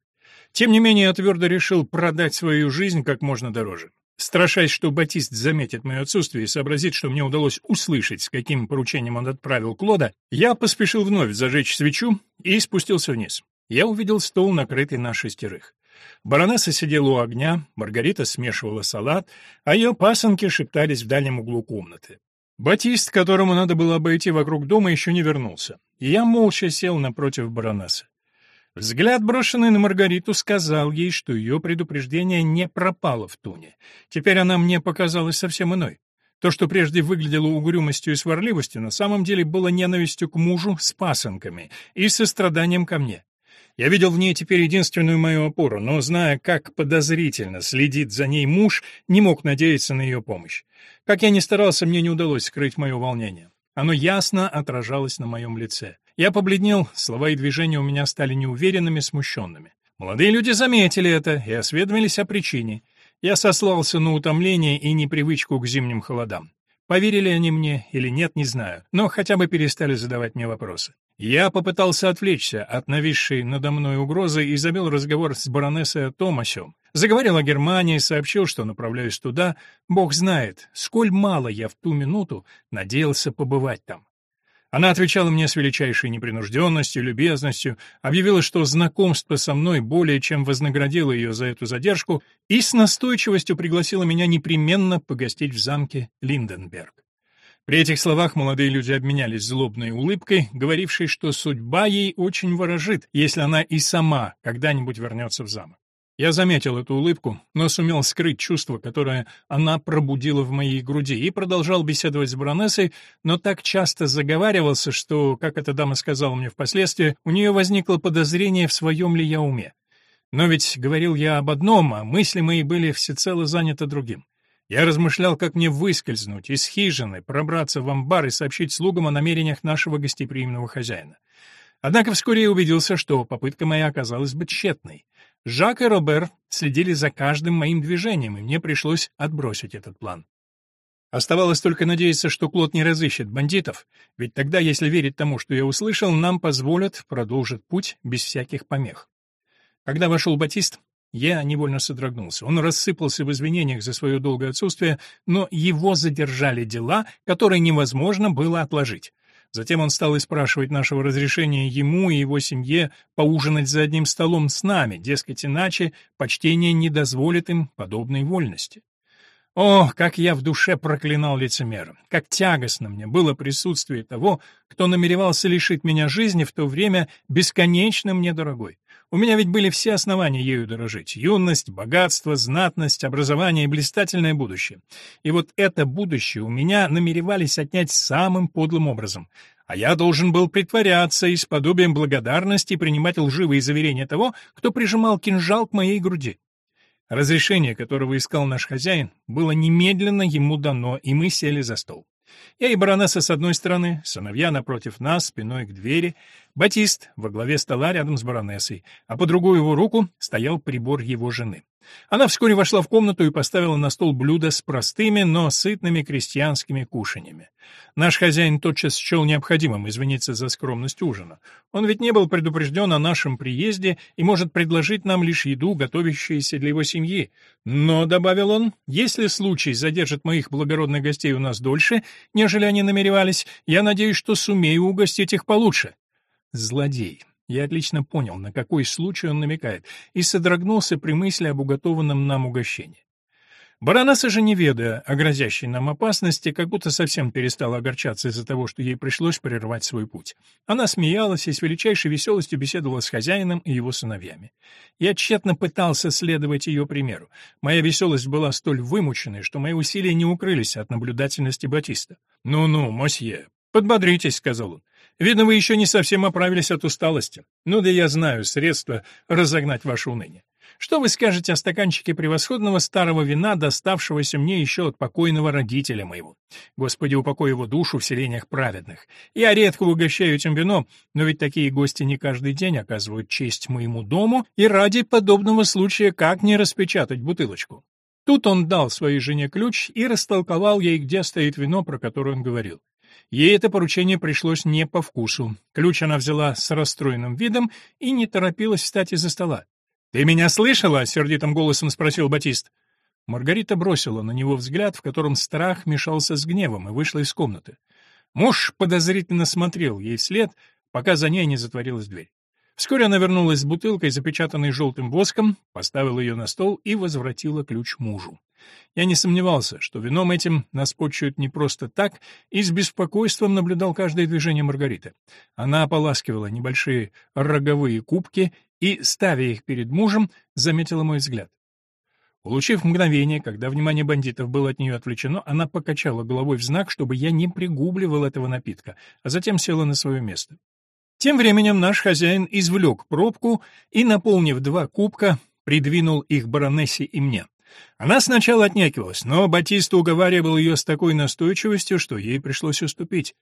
Тем не менее, я твердо решил продать свою жизнь как можно дороже. Страшась, что Батист заметит мое отсутствие и сообразит, что мне удалось услышать, с каким поручением он отправил Клода, я поспешил вновь зажечь свечу и спустился вниз. Я увидел стол, накрытый на шестерых. Баронесса сидела у огня, Маргарита смешивала салат, а ее пасынки шептались в дальнем углу комнаты. Батист, которому надо было обойти вокруг дома, еще не вернулся, я молча сел напротив баронессы. Взгляд, брошенный на Маргариту, сказал ей, что ее предупреждение не пропало в туне. Теперь она мне показалась совсем иной. То, что прежде выглядело угрюмостью и сварливостью, на самом деле было ненавистью к мужу с пасынками и состраданием ко мне. Я видел в ней теперь единственную мою опору, но, зная, как подозрительно следит за ней муж, не мог надеяться на ее помощь. Как я ни старался, мне не удалось скрыть мое волнение. Оно ясно отражалось на моем лице. Я побледнел, слова и движения у меня стали неуверенными, смущенными. Молодые люди заметили это и осведомились о причине. Я сослался на утомление и непривычку к зимним холодам. Поверили они мне или нет, не знаю, но хотя бы перестали задавать мне вопросы. Я попытался отвлечься от нависшей надо мной угрозы и завел разговор с баронессой о. Заговорил о Германии, сообщил, что направляюсь туда. Бог знает, сколь мало я в ту минуту надеялся побывать там. Она отвечала мне с величайшей непринужденностью, любезностью, объявила, что знакомство со мной более чем вознаградило ее за эту задержку и с настойчивостью пригласила меня непременно погостить в замке Линденберг. При этих словах молодые люди обменялись злобной улыбкой, говорившей, что судьба ей очень ворожит, если она и сама когда-нибудь вернется в замок. Я заметил эту улыбку, но сумел скрыть чувство, которое она пробудила в моей груди, и продолжал беседовать с баронессой, но так часто заговаривался, что, как эта дама сказала мне впоследствии, у нее возникло подозрение, в своем ли я уме. Но ведь говорил я об одном, а мысли мои были всецело заняты другим. Я размышлял, как мне выскользнуть из хижины, пробраться в амбар и сообщить слугам о намерениях нашего гостеприимного хозяина. Однако вскоре я убедился, что попытка моя оказалась бы тщетной. Жак и Робер следили за каждым моим движением, и мне пришлось отбросить этот план. Оставалось только надеяться, что Клод не разыщет бандитов, ведь тогда, если верить тому, что я услышал, нам позволят продолжить путь без всяких помех. Когда вошел Батист, я невольно содрогнулся. Он рассыпался в извинениях за свое долгое отсутствие, но его задержали дела, которые невозможно было отложить. Затем он стал спрашивать нашего разрешения ему и его семье поужинать за одним столом с нами, дескать, иначе почтение не дозволит им подобной вольности. Ох, как я в душе проклинал лицемера! Как тягостно мне было присутствие того, кто намеревался лишить меня жизни в то время бесконечно мне дорогой. У меня ведь были все основания ею дорожить. Юность, богатство, знатность, образование и блистательное будущее. И вот это будущее у меня намеревались отнять самым подлым образом. А я должен был притворяться и с подобием благодарности принимать лживые заверения того, кто прижимал кинжал к моей груди. Разрешение, которого искал наш хозяин, было немедленно ему дано, и мы сели за стол. Я и баронесса с одной стороны, сыновья напротив нас, спиной к двери, Батист во главе стола рядом с баронессой, а по другую его руку стоял прибор его жены. Она вскоре вошла в комнату и поставила на стол блюдо с простыми, но сытными крестьянскими кушаньями. Наш хозяин тотчас счел необходимым извиниться за скромность ужина. Он ведь не был предупрежден о нашем приезде и может предложить нам лишь еду, готовящуюся для его семьи. Но, — добавил он, — если случай задержит моих благородных гостей у нас дольше, нежели они намеревались, я надеюсь, что сумею угостить их получше. Злодей. Я отлично понял, на какой случай он намекает, и содрогнулся при мысли об уготованном нам угощении. Баронесса же, не ведая о грозящей нам опасности, как будто совсем перестала огорчаться из-за того, что ей пришлось прервать свой путь. Она смеялась и с величайшей веселостью беседовала с хозяином и его сыновьями. Я тщетно пытался следовать ее примеру. Моя веселость была столь вымученной, что мои усилия не укрылись от наблюдательности Батиста. «Ну-ну, мосье, подбодритесь», — сказал он. Видно, вы еще не совсем оправились от усталости. Ну да я знаю средства разогнать ваше уныние. Что вы скажете о стаканчике превосходного старого вина, доставшегося мне еще от покойного родителя моего? Господи, упокой его душу в селениях праведных. Я редко угощаю этим вином, но ведь такие гости не каждый день оказывают честь моему дому, и ради подобного случая как не распечатать бутылочку? Тут он дал своей жене ключ и растолковал ей, где стоит вино, про которое он говорил. Ей это поручение пришлось не по вкусу. Ключ она взяла с расстроенным видом и не торопилась встать из-за стола. «Ты меня слышала?» — сердитым голосом спросил Батист. Маргарита бросила на него взгляд, в котором страх мешался с гневом, и вышла из комнаты. Муж подозрительно смотрел ей вслед, пока за ней не затворилась дверь. Вскоре она вернулась с бутылкой, запечатанной желтым воском, поставила ее на стол и возвратила ключ мужу. Я не сомневался, что вином этим нас почуют не просто так, и с беспокойством наблюдал каждое движение Маргариты. Она ополаскивала небольшие роговые кубки и, ставя их перед мужем, заметила мой взгляд. Улучив мгновение, когда внимание бандитов было от нее отвлечено, она покачала головой в знак, чтобы я не пригубливал этого напитка, а затем села на свое место. Тем временем наш хозяин извлек пробку и, наполнив два кубка, придвинул их баронессе и мне. Она сначала отнекивалась, но Батиста уговаривал ее с такой настойчивостью, что ей пришлось уступить.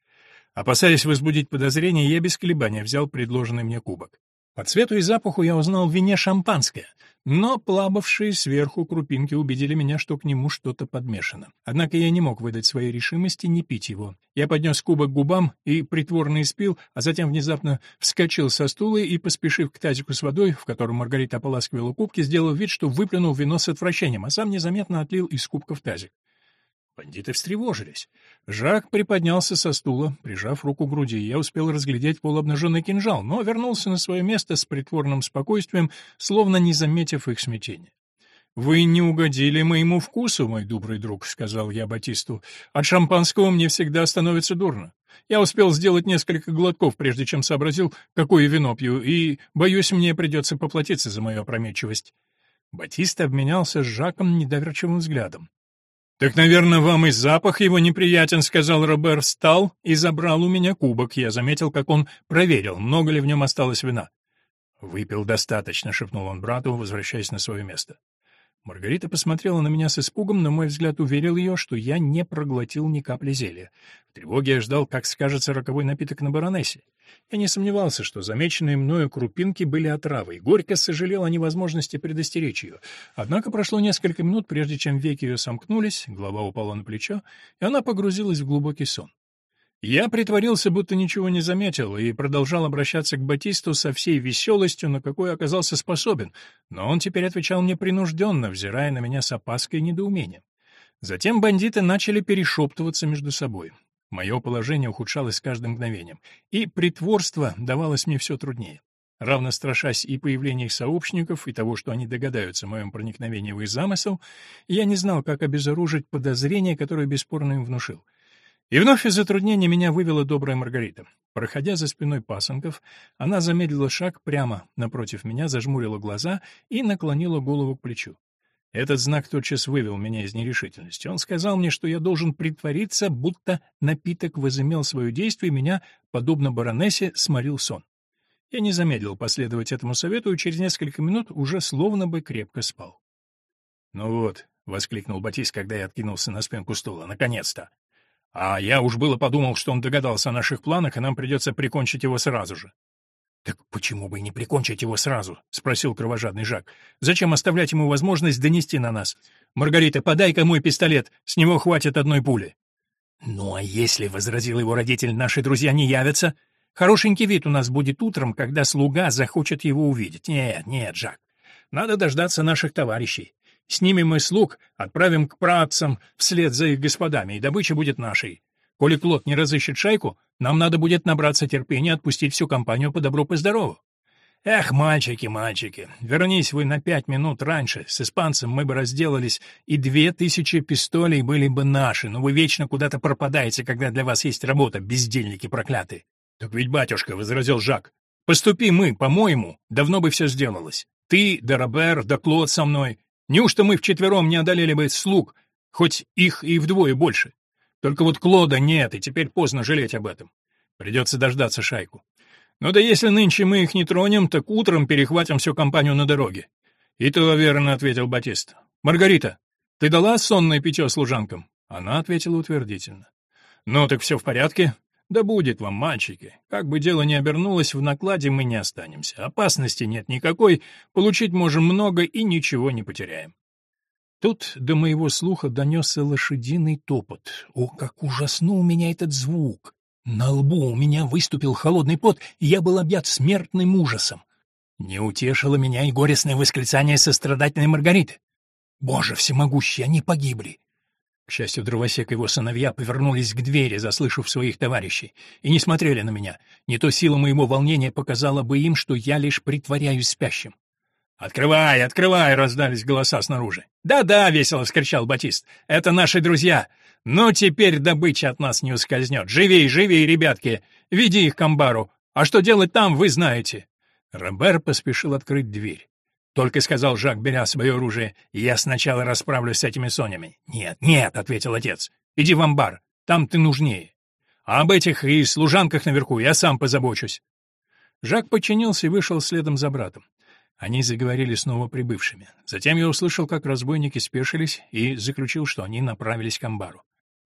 Опасаясь возбудить подозрения, я без колебания взял предложенный мне кубок. По цвету и запаху я узнал в вине шампанское, но плававшие сверху крупинки убедили меня, что к нему что-то подмешано. Однако я не мог выдать своей решимости не пить его. Я поднес кубок к губам и притворно испил, а затем внезапно вскочил со стула и, поспешив к тазику с водой, в котором Маргарита ополаскивала кубки, сделал вид, что выплюнул вино с отвращением, а сам незаметно отлил из кубка в тазик. Бандиты встревожились. Жак приподнялся со стула, прижав руку к груди. Я успел разглядеть полуобнаженный кинжал, но вернулся на свое место с притворным спокойствием, словно не заметив их смятения. «Вы не угодили моему вкусу, мой добрый друг», — сказал я Батисту. «От шампанского мне всегда становится дурно. Я успел сделать несколько глотков, прежде чем сообразил, какое вино пью, и, боюсь, мне придется поплатиться за мою опрометчивость». Батиста обменялся с Жаком недоверчивым взглядом. «Так, наверное, вам и запах его неприятен», — сказал Робер, встал и забрал у меня кубок. Я заметил, как он проверил, много ли в нем осталось вина. «Выпил достаточно», — шепнул он брату, возвращаясь на свое место. Маргарита посмотрела на меня с испугом, но мой взгляд уверил ее, что я не проглотил ни капли зелья. В тревоге я ждал, как скажется роковой напиток на баронессе. Я не сомневался, что замеченные мною крупинки были отравой. Горько сожалел о невозможности предостеречь ее. Однако прошло несколько минут, прежде чем веки ее сомкнулись, голова упала на плечо, и она погрузилась в глубокий сон. Я притворился, будто ничего не заметил, и продолжал обращаться к Батисту со всей веселостью, на какой оказался способен, но он теперь отвечал непринужденно, взирая на меня с опаской и недоумением. Затем бандиты начали перешептываться между собой. Мое положение ухудшалось с каждым мгновением, и притворство давалось мне все труднее. Равно страшась и появления их сообщников, и того, что они догадаются о моем проникновении в их замысел, я не знал, как обезоружить подозрение, которое бесспорно им внушил. И вновь из затруднения меня вывела добрая Маргарита. Проходя за спиной пасынков, она замедлила шаг прямо напротив меня, зажмурила глаза и наклонила голову к плечу. Этот знак тотчас вывел меня из нерешительности. Он сказал мне, что я должен притвориться, будто напиток возымел свое действие, и меня, подобно баронессе, сморил сон. Я не замедлил последовать этому совету, и через несколько минут уже словно бы крепко спал. «Ну вот», — воскликнул Батис, когда я откинулся на спинку стула, — «наконец-то! А я уж было подумал, что он догадался о наших планах, и нам придется прикончить его сразу же. «Так почему бы и не прикончить его сразу?» — спросил кровожадный Жак. «Зачем оставлять ему возможность донести на нас? Маргарита, подай-ка мой пистолет, с него хватит одной пули». «Ну а если, — возразил его родитель, — наши друзья не явятся? Хорошенький вид у нас будет утром, когда слуга захочет его увидеть. Нет, нет, Жак, надо дождаться наших товарищей. Снимем мы слуг, отправим к працам вслед за их господами, и добыча будет нашей. Коли Клод не разыщет шайку, нам надо будет набраться терпения отпустить всю компанию по добру, по здорову. Эх, мальчики, мальчики, вернись вы на пять минут раньше, с испанцем мы бы разделались, и две тысячи пистолей были бы наши, но вы вечно куда-то пропадаете, когда для вас есть работа, бездельники проклятые. Так ведь, батюшка, — возразил Жак, — поступи мы, по-моему, давно бы все сделалось. Ты, да Робер, да Клод со мной. Неужто мы вчетвером не одолели бы слуг, хоть их и вдвое больше? Только вот Клода нет, и теперь поздно жалеть об этом. Придется дождаться шайку. Ну да если нынче мы их не тронем, так утром перехватим всю компанию на дороге. И то верно, — ответил Батист. Маргарита, ты дала сонное питье служанкам? Она ответила утвердительно. Ну так все в порядке? Да будет вам, мальчики. Как бы дело ни обернулось, в накладе мы не останемся. Опасности нет никакой, получить можем много и ничего не потеряем. Тут до моего слуха донесся лошадиный топот. О, как ужаснул меня этот звук! На лбу у меня выступил холодный пот, и я был объят смертным ужасом. Не утешило меня и горестное восклицание сострадательной Маргариты. Боже всемогущий, они погибли! К счастью, дровосек и его сыновья повернулись к двери, заслышав своих товарищей, и не смотрели на меня. Не то сила моего волнения показала бы им, что я лишь притворяюсь спящим. «Открывай, открывай!» — раздались голоса снаружи. «Да-да!» — весело вскричал Батист. «Это наши друзья! Но теперь добыча от нас не ускользнет! Живей, живей, ребятки! Веди их к амбару! А что делать там, вы знаете!» Робер поспешил открыть дверь. Только сказал Жак, беря свое оружие, «Я сначала расправлюсь с этими сонями». «Нет, нет», — ответил отец, — «иди в амбар, там ты нужнее. А об этих и служанках наверху я сам позабочусь». Жак подчинился и вышел следом за братом. Они заговорили с новоприбывшими. Затем я услышал, как разбойники спешились, и заключил, что они направились к амбару.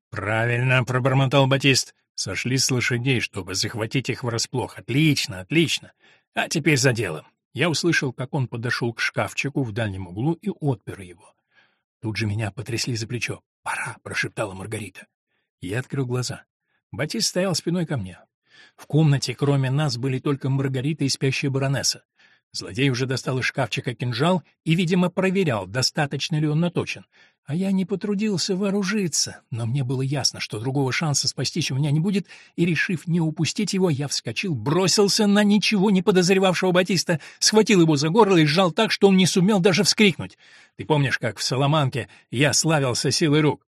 «Правильно», — пробормотал Батист. «Сошли с лошадей, чтобы захватить их врасплох. Отлично, отлично. А теперь за делом. Я услышал, как он подошел к шкафчику в дальнем углу и отпер его. Тут же меня потрясли за плечо. «Пора!» — прошептала Маргарита. Я открыл глаза. Батист стоял спиной ко мне. В комнате, кроме нас, были только Маргарита и спящая баронесса. Злодей уже достал из шкафчика кинжал и, видимо, проверял, достаточно ли он наточен. А я не потрудился вооружиться, но мне было ясно, что другого шанса спастись у меня не будет, и, решив не упустить его, я вскочил, бросился на ничего не подозревавшего Батиста, схватил его за горло и сжал так, что он не сумел даже вскрикнуть. Ты помнишь, как в Соломанке я славился силой рук?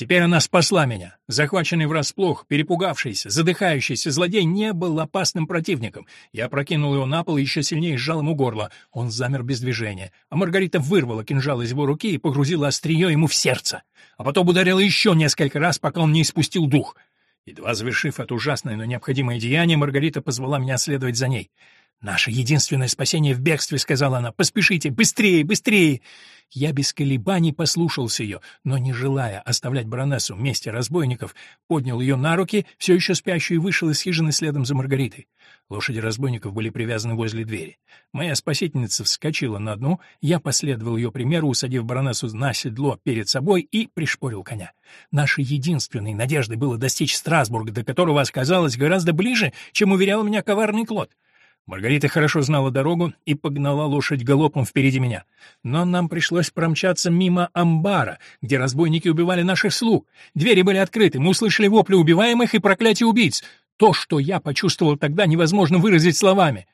Теперь она спасла меня. Захваченный врасплох, перепугавшийся, задыхающийся злодей не был опасным противником. Я прокинул его на пол и еще сильнее сжал ему горло. Он замер без движения. А Маргарита вырвала кинжал из его руки и погрузила острие ему в сердце. А потом ударила еще несколько раз, пока он не испустил дух. Едва завершив это ужасное, но необходимое деяние, Маргарита позвала меня следовать за ней. «Наше единственное спасение в бегстве», — сказала она. «Поспешите, быстрее, быстрее!» Я без колебаний послушался ее, но, не желая оставлять баронессу в месте разбойников, поднял ее на руки, все еще спящую, и вышел из хижины следом за Маргаритой. Лошади разбойников были привязаны возле двери. Моя спасительница вскочила на дно, я последовал ее примеру, усадив баронессу на седло перед собой и пришпорил коня. Нашей единственной надеждой было достичь Страсбурга, до которого оказалось гораздо ближе, чем уверял меня коварный Клод. Маргарита хорошо знала дорогу и погнала лошадь галопом впереди меня. Но нам пришлось промчаться мимо амбара, где разбойники убивали наших слуг. Двери были открыты, мы услышали вопли убиваемых и проклятие убийц. То, что я почувствовал тогда, невозможно выразить словами.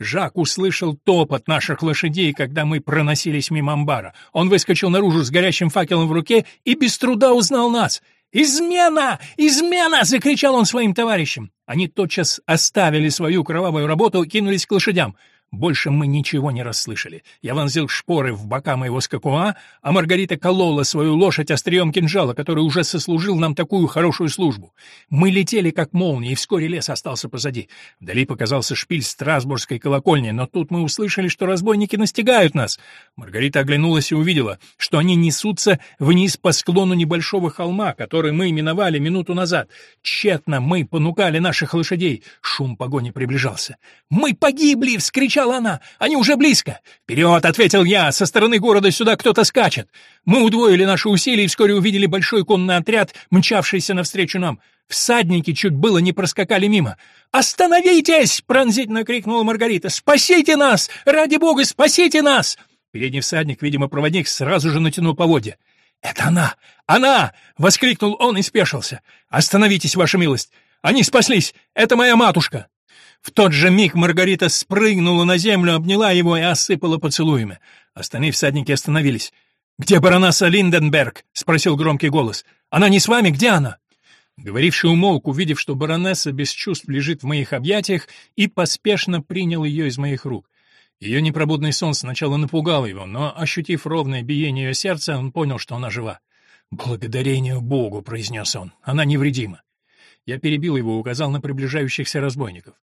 Жак услышал топот наших лошадей, когда мы проносились мимо амбара. Он выскочил наружу с горящим факелом в руке и без труда узнал нас — «Измена! Измена!» — закричал он своим товарищам. Они тотчас оставили свою кровавую работу и кинулись к лошадям. Больше мы ничего не расслышали. Я вонзил шпоры в бока моего скакуа, а Маргарита колола свою лошадь острием кинжала, который уже сослужил нам такую хорошую службу. Мы летели как молнии, и вскоре лес остался позади. Вдали показался шпиль Страсбургской колокольни, но тут мы услышали, что разбойники настигают нас. Маргарита оглянулась и увидела, что они несутся вниз по склону небольшого холма, который мы миновали минуту назад. Тщетно мы понукали наших лошадей. Шум погони приближался. «Мы погибли!» — вскричал закричала она. «Они уже близко!» «Вперед!» — ответил я. «Со стороны города сюда кто-то скачет!» Мы удвоили наши усилия и вскоре увидели большой конный отряд, мчавшийся навстречу нам. Всадники чуть было не проскакали мимо. «Остановитесь!» — пронзительно крикнула Маргарита. «Спасите нас! Ради бога, спасите нас!» Передний всадник, видимо, проводник, сразу же натянул поводья. «Это она! Она!» — воскликнул он и спешился. «Остановитесь, ваша милость! Они спаслись! Это моя матушка!» В тот же миг Маргарита спрыгнула на землю, обняла его и осыпала поцелуями. Остальные всадники остановились. «Где баронесса Линденберг?» — спросил громкий голос. «Она не с вами? Где она?» Говоривший умолк, увидев, что баронесса без чувств лежит в моих объятиях, и поспешно принял ее из моих рук. Ее непробудный сон сначала напугал его, но, ощутив ровное биение ее сердца, он понял, что она жива. «Благодарению Богу», — произнес он, — «она невредима». Я перебил его указал на приближающихся разбойников.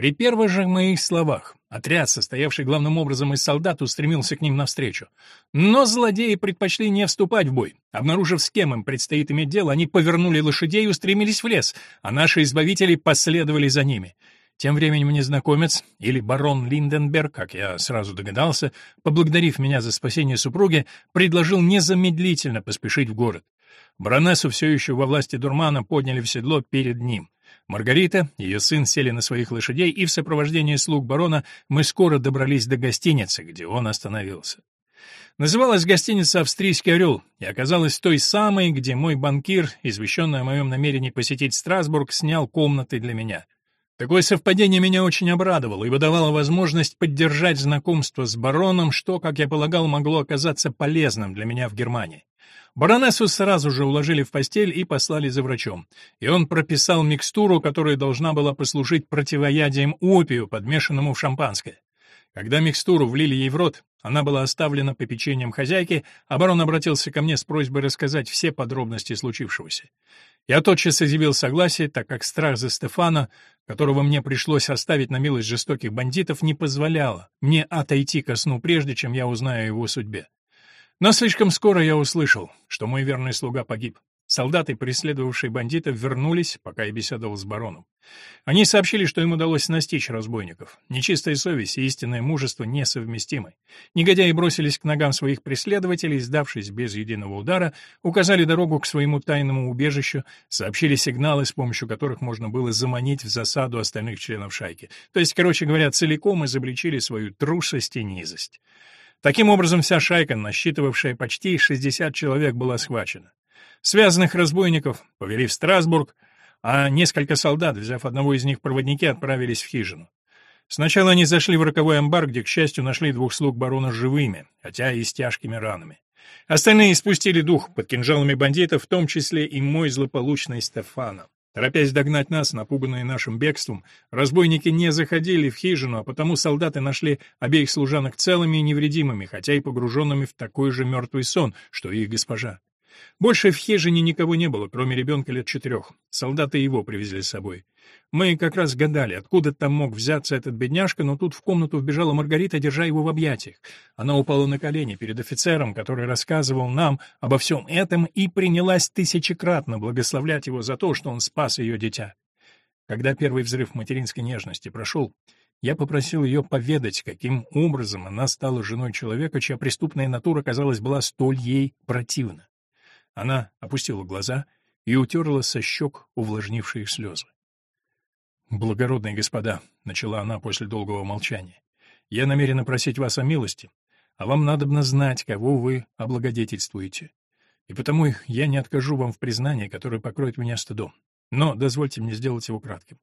При первых же моих словах отряд, состоявший главным образом из солдат, устремился к ним навстречу. Но злодеи предпочли не вступать в бой. Обнаружив, с кем им предстоит иметь дело, они повернули лошадей и устремились в лес, а наши избавители последовали за ними. Тем временем незнакомец, или барон Линденберг, как я сразу догадался, поблагодарив меня за спасение супруги, предложил незамедлительно поспешить в город. Баронессу все еще во власти дурмана подняли в седло перед ним. Маргарита, ее сын сели на своих лошадей, и в сопровождении слуг барона мы скоро добрались до гостиницы, где он остановился. Называлась гостиница «Австрийский орел» и оказалась той самой, где мой банкир, извещенный о моем намерении посетить Страсбург, снял комнаты для меня. Такое совпадение меня очень обрадовало, ибо давало возможность поддержать знакомство с бароном, что, как я полагал, могло оказаться полезным для меня в Германии. Баронессу сразу же уложили в постель и послали за врачом, и он прописал микстуру, которая должна была послужить противоядием опию, подмешанному в шампанское. Когда микстуру влили ей в рот, она была оставлена попечением хозяйки, а барон обратился ко мне с просьбой рассказать все подробности случившегося. Я тотчас изъявил согласие, так как страх за Стефана, которого мне пришлось оставить на милость жестоких бандитов, не позволяла мне отойти ко сну прежде, чем я узнаю о его судьбе. Но слишком скоро я услышал, что мой верный слуга погиб. Солдаты, преследовавшие бандитов, вернулись, пока я беседовал с бароном. Они сообщили, что им удалось настичь разбойников. Нечистая совесть и истинное мужество несовместимы. Негодяи бросились к ногам своих преследователей, сдавшись без единого удара, указали дорогу к своему тайному убежищу, сообщили сигналы, с помощью которых можно было заманить в засаду остальных членов шайки. То есть, короче говоря, целиком изобличили свою трусость и низость. Таким образом, вся шайка, насчитывавшая почти 60 человек, была схвачена. Связанных разбойников повели в Страсбург, а несколько солдат, взяв одного из них проводники, отправились в хижину. Сначала они зашли в роковой амбар, где, к счастью, нашли двух слуг барона живыми, хотя и с тяжкими ранами. Остальные спустили дух под кинжалами бандитов, в том числе и мой злополучный Стефана. Торопясь догнать нас, напуганные нашим бегством, разбойники не заходили в хижину, а потому солдаты нашли обеих служанок целыми и невредимыми, хотя и погруженными в такой же мертвый сон, что и их госпожа. Больше в хижине никого не было, кроме ребенка лет четырех. Солдаты его привезли с собой. Мы как раз гадали, откуда там мог взяться этот бедняжка, но тут в комнату вбежала Маргарита, держа его в объятиях. Она упала на колени перед офицером, который рассказывал нам обо всем этом, и принялась тысячекратно благословлять его за то, что он спас ее дитя. Когда первый взрыв материнской нежности прошел, я попросил ее поведать, каким образом она стала женой человека, чья преступная натура, казалось, была столь ей противна. Она опустила глаза и утерла со щек увлажнившие слезы. «Благородные господа», — начала она после долгого молчания, — «я намерена просить вас о милости, а вам надобно знать, кого вы облагодетельствуете. И потому я не откажу вам в признании, которое покроет меня стыдом. Но дозвольте мне сделать его кратким.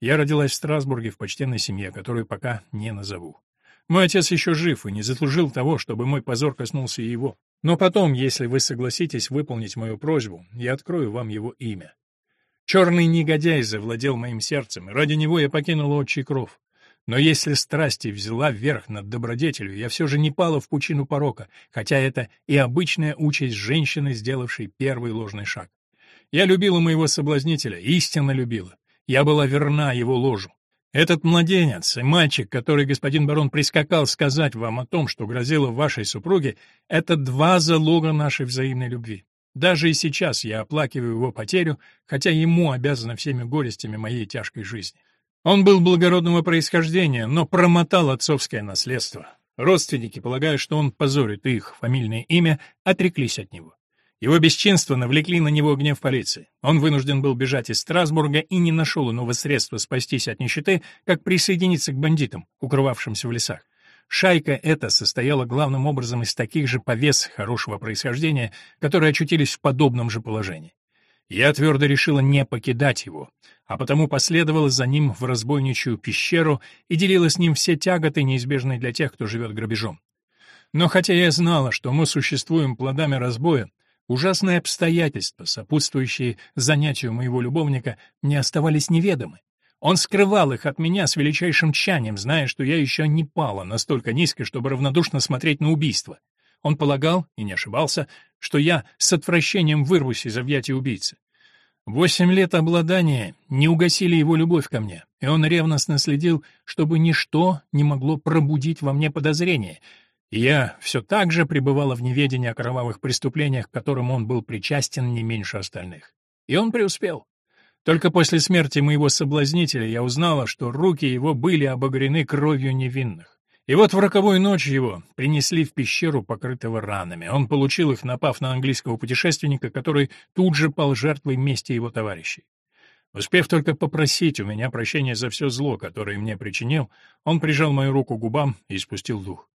Я родилась в Страсбурге в почтенной семье, которую пока не назову. Мой отец еще жив и не заслужил того, чтобы мой позор коснулся его. Но потом, если вы согласитесь выполнить мою просьбу, я открою вам его имя. Черный негодяй завладел моим сердцем, и ради него я покинул отчий кров. Но если страсти взяла верх над добродетелью, я все же не пала в пучину порока, хотя это и обычная участь женщины, сделавшей первый ложный шаг. Я любила моего соблазнителя, истинно любила. Я была верна его ложу. Этот младенец и мальчик, который господин барон прискакал сказать вам о том, что грозило вашей супруге, это два залога нашей взаимной любви. Даже и сейчас я оплакиваю его потерю, хотя ему обязана всеми горестями моей тяжкой жизни. Он был благородного происхождения, но промотал отцовское наследство. Родственники, полагая, что он позорит их фамильное имя, отреклись от него. Его бесчинство навлекли на него гнев полиции. Он вынужден был бежать из Страсбурга и не нашел иного средства спастись от нищеты, как присоединиться к бандитам, укрывавшимся в лесах. Шайка эта состояла главным образом из таких же повес хорошего происхождения, которые очутились в подобном же положении. Я твердо решила не покидать его, а потому последовала за ним в разбойничью пещеру и делила с ним все тяготы, неизбежные для тех, кто живет грабежом. Но хотя я знала, что мы существуем плодами разбоя, Ужасные обстоятельства, сопутствующие занятию моего любовника, мне оставались неведомы. Он скрывал их от меня с величайшим тщанием, зная, что я еще не пала настолько низко, чтобы равнодушно смотреть на убийство. Он полагал, и не ошибался, что я с отвращением вырвусь из объятий убийцы. Восемь лет обладания не угасили его любовь ко мне, и он ревностно следил, чтобы ничто не могло пробудить во мне подозрения — я все так же пребывала в неведении о кровавых преступлениях, к которым он был причастен не меньше остальных. И он преуспел. Только после смерти моего соблазнителя я узнала, что руки его были обогрены кровью невинных. И вот в роковую ночь его принесли в пещеру, покрытого ранами. Он получил их, напав на английского путешественника, который тут же пал жертвой мести его товарищей. Успев только попросить у меня прощения за все зло, которое мне причинил, он прижал мою руку губам и спустил дух.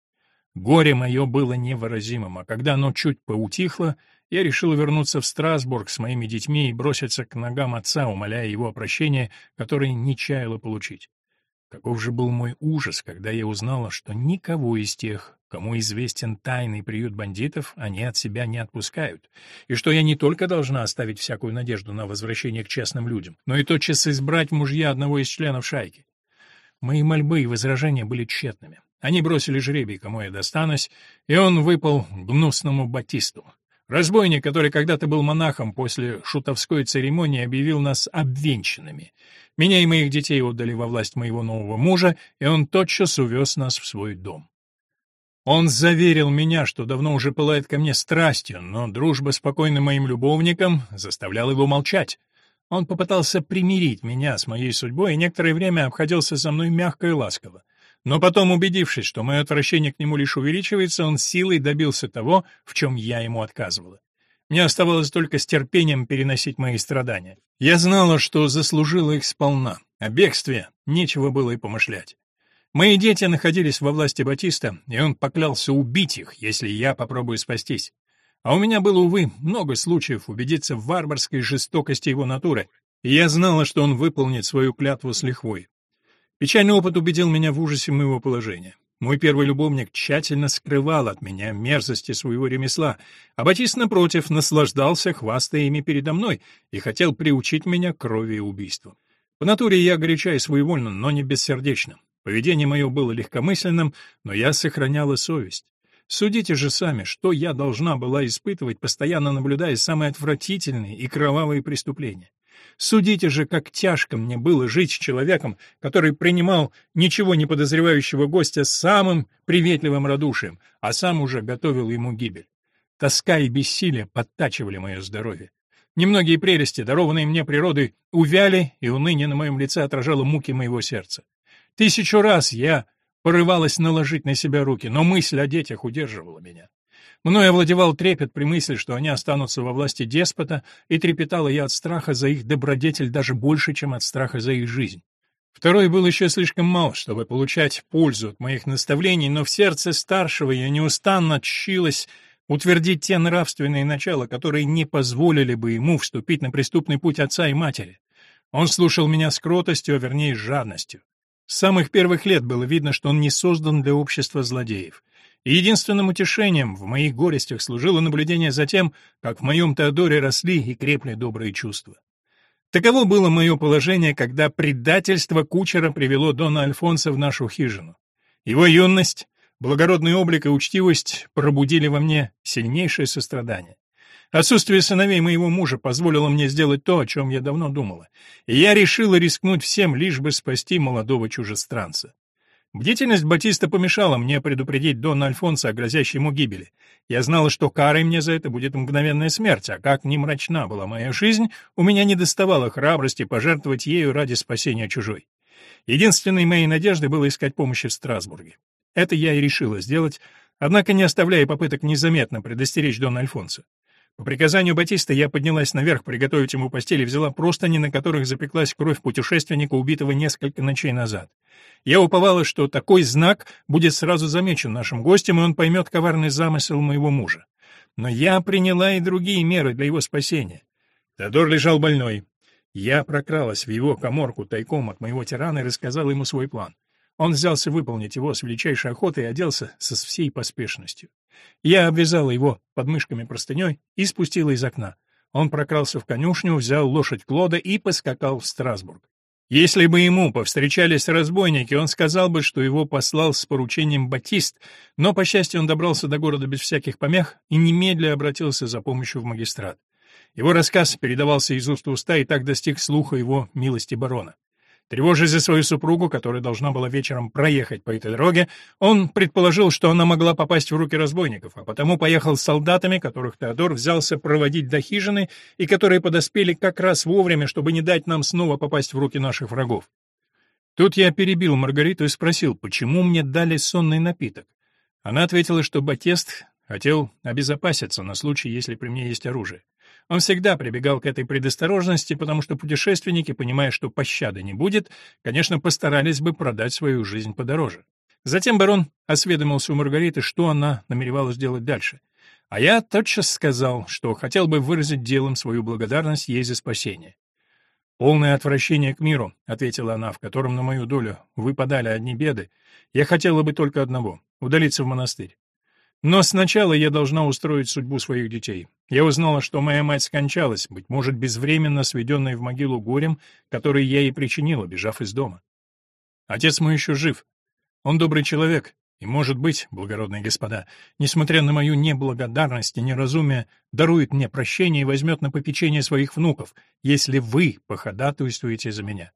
Горе мое было невыразимым, а когда оно чуть поутихло, я решил вернуться в Страсбург с моими детьми и броситься к ногам отца, умоляя его о прощении, которое не чаяла получить. Каков же был мой ужас, когда я узнала, что никого из тех, кому известен тайный приют бандитов, они от себя не отпускают, и что я не только должна оставить всякую надежду на возвращение к честным людям, но и тотчас избрать мужья одного из членов шайки. Мои мольбы и возражения были тщетными. Они бросили жребий, кому я достанусь, и он выпал гнусному Батисту. Разбойник, который когда-то был монахом, после шутовской церемонии объявил нас обвенчанными. Меня и моих детей отдали во власть моего нового мужа, и он тотчас увез нас в свой дом. Он заверил меня, что давно уже пылает ко мне страстью, но дружба с покойным моим любовником заставляла его молчать. Он попытался примирить меня с моей судьбой и некоторое время обходился со мной мягко и ласково. Но потом, убедившись, что мое отвращение к нему лишь увеличивается, он силой добился того, в чем я ему отказывала. Мне оставалось только с терпением переносить мои страдания. Я знала, что заслужила их сполна. О бегстве нечего было и помышлять. Мои дети находились во власти Батиста, и он поклялся убить их, если я попробую спастись. А у меня было, увы, много случаев убедиться в варварской жестокости его натуры, и я знала, что он выполнит свою клятву с лихвой. Печальный опыт убедил меня в ужасе моего положения. Мой первый любовник тщательно скрывал от меня мерзости своего ремесла, а Батист, напротив, наслаждался, хвастая ими передо мной, и хотел приучить меня к крови и убийству. По натуре я горяча и своевольна, но не бессердечна. Поведение мое было легкомысленным, но я сохраняла совесть. Судите же сами, что я должна была испытывать, постоянно наблюдая самые отвратительные и кровавые преступления. Судите же, как тяжко мне было жить с человеком, который принимал ничего не подозревающего гостя с самым приветливым радушием, а сам уже готовил ему гибель. Тоска и бессилие подтачивали мое здоровье. Немногие прелести, дарованные мне природой, увяли, и уныние на моем лице отражало муки моего сердца. Тысячу раз я порывалась наложить на себя руки, но мысль о детях удерживала меня. Мною овладевал трепет при мысли, что они останутся во власти деспота, и трепетала я от страха за их добродетель даже больше, чем от страха за их жизнь. Второй был еще слишком мал, чтобы получать пользу от моих наставлений, но в сердце старшего я неустанно тщилась утвердить те нравственные начала, которые не позволили бы ему вступить на преступный путь отца и матери. Он слушал меня с кротостью, а вернее с жадностью. С самых первых лет было видно, что он не создан для общества злодеев. Единственным утешением в моих горестях служило наблюдение за тем, как в моем Теодоре росли и крепли добрые чувства. Таково было мое положение, когда предательство кучера привело Дона Альфонса в нашу хижину. Его юность, благородный облик и учтивость пробудили во мне сильнейшее сострадание. Отсутствие сыновей моего мужа позволило мне сделать то, о чем я давно думала, и я решила рискнуть всем, лишь бы спасти молодого чужестранца. Бдительность Батиста помешала мне предупредить Дона Альфонса о грозящей ему гибели. Я знала, что карой мне за это будет мгновенная смерть, а как ни мрачна была моя жизнь, у меня не доставало храбрости пожертвовать ею ради спасения чужой. Единственной моей надеждой было искать помощи в Страсбурге. Это я и решила сделать, однако не оставляя попыток незаметно предостеречь Дона Альфонса. По приказанию Батиста я поднялась наверх приготовить ему постель и взяла простыни, на которых запеклась кровь путешественника, убитого несколько ночей назад. Я уповала, что такой знак будет сразу замечен нашим гостем, и он поймет коварный замысел моего мужа. Но я приняла и другие меры для его спасения. Теодор лежал больной. Я прокралась в его коморку тайком от моего тирана и рассказала ему свой план. Он взялся выполнить его с величайшей охотой и оделся со всей поспешностью. Я обвязала его подмышками простыней и спустила из окна. Он прокрался в конюшню, взял лошадь Клода и поскакал в Страсбург. Если бы ему повстречались разбойники, он сказал бы, что его послал с поручением Батист, но, по счастью, он добрался до города без всяких помех и немедля обратился за помощью в магистрат. Его рассказ передавался из уст в уста и так достиг слуха его милости барона. Тревожась за свою супругу, которая должна была вечером проехать по этой дороге, он предположил, что она могла попасть в руки разбойников, а потому поехал с солдатами, которых Теодор взялся проводить до хижины и которые подоспели как раз вовремя, чтобы не дать нам снова попасть в руки наших врагов. Тут я перебил Маргариту и спросил, почему мне дали сонный напиток. Она ответила, что Батест хотел обезопаситься на случай, если при мне есть оружие. Он всегда прибегал к этой предосторожности, потому что путешественники, понимая, что пощады не будет, конечно, постарались бы продать свою жизнь подороже. Затем барон осведомился у Маргариты, что она намеревалась делать дальше. А я тотчас сказал, что хотел бы выразить делом свою благодарность ей за спасение. «Полное отвращение к миру», — ответила она, — «в котором на мою долю выпадали одни беды. Я хотела бы только одного — удалиться в монастырь. Но сначала я должна устроить судьбу своих детей. Я узнала, что моя мать скончалась, быть может, безвременно сведенной в могилу горем, который я ей причинила, бежав из дома. Отец мой еще жив. Он добрый человек, и, может быть, благородные господа, несмотря на мою неблагодарность и неразумие, дарует мне прощение и возьмет на попечение своих внуков, если вы походатайствуете за меня.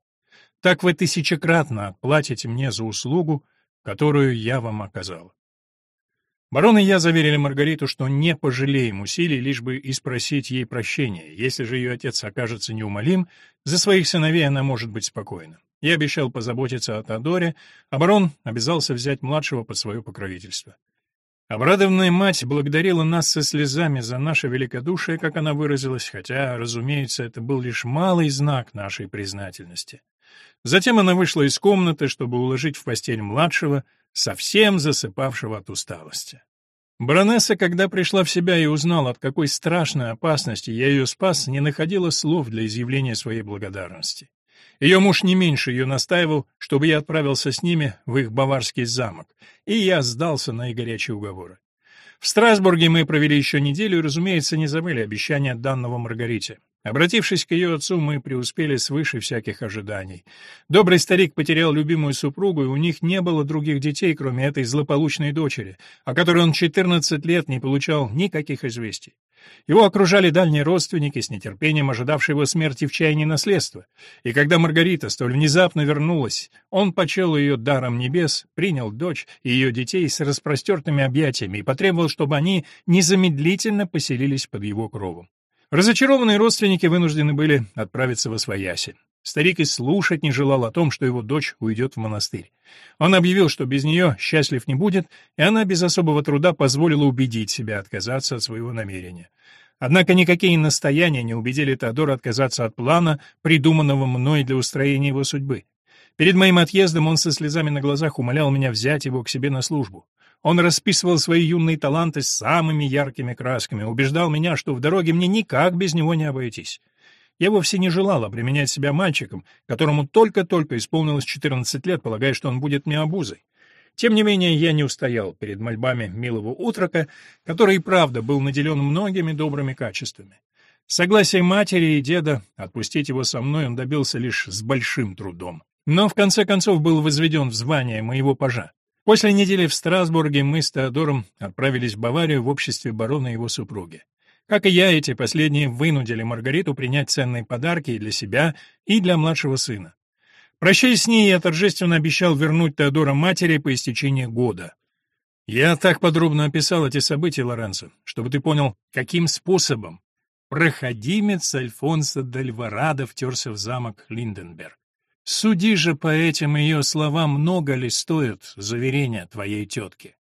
Так вы тысячекратно отплатите мне за услугу, которую я вам оказал. Барон и я заверили Маргариту, что не пожалеем усилий, лишь бы и спросить ей прощения. Если же ее отец окажется неумолим, за своих сыновей она может быть спокойна. Я обещал позаботиться о Теодоре, а барон обязался взять младшего под свое покровительство. Обрадованная мать благодарила нас со слезами за наше великодушие, как она выразилась, хотя, разумеется, это был лишь малый знак нашей признательности. Затем она вышла из комнаты, чтобы уложить в постель младшего — совсем засыпавшего от усталости. Баронесса, когда пришла в себя и узнала, от какой страшной опасности я ее спас, не находила слов для изъявления своей благодарности. Ее муж не меньше ее настаивал, чтобы я отправился с ними в их баварский замок, и я сдался на их горячие уговоры. В Страсбурге мы провели еще неделю и, разумеется, не забыли обещания данного Маргарите. Обратившись к ее отцу, мы преуспели свыше всяких ожиданий. Добрый старик потерял любимую супругу, и у них не было других детей, кроме этой злополучной дочери, о которой он 14 лет не получал никаких известий. Его окружали дальние родственники, с нетерпением ожидавшие его смерти в чаянии наследства. И когда Маргарита столь внезапно вернулась, он почел ее даром небес, принял дочь и ее детей с распростертыми объятиями и потребовал, чтобы они незамедлительно поселились под его кровом. Разочарованные родственники вынуждены были отправиться во свояси. Старик и слушать не желал о том, что его дочь уйдет в монастырь. Он объявил, что без нее счастлив не будет, и она без особого труда позволила убедить себя отказаться от своего намерения. Однако никакие настояния не убедили Теодора отказаться от плана, придуманного мной для устроения его судьбы. Перед моим отъездом он со слезами на глазах умолял меня взять его к себе на службу. Он расписывал свои юные таланты самыми яркими красками, убеждал меня, что в дороге мне никак без него не обойтись. Я вовсе не желал обременять себя мальчиком, которому только-только исполнилось 14 лет, полагая, что он будет мне обузой. Тем не менее, я не устоял перед мольбами милого утрока, который и правда был наделен многими добрыми качествами. Согласие матери и деда отпустить его со мной он добился лишь с большим трудом. Но в конце концов был возведен в звание моего пажа. После недели в Страсбурге мы с Теодором отправились в Баварию в обществе барона и его супруги. Как и я, эти последние вынудили Маргариту принять ценные подарки и для себя, и для младшего сына. Прощаясь с ней, я торжественно обещал вернуть Теодора матери по истечении года. Я так подробно описал эти события, Лоренцо, чтобы ты понял, каким способом проходимец Альфонсо дель Варадо втерся в замок Линденберг. Суди же по этим ее словам, много ли стоят заверения твоей тетки.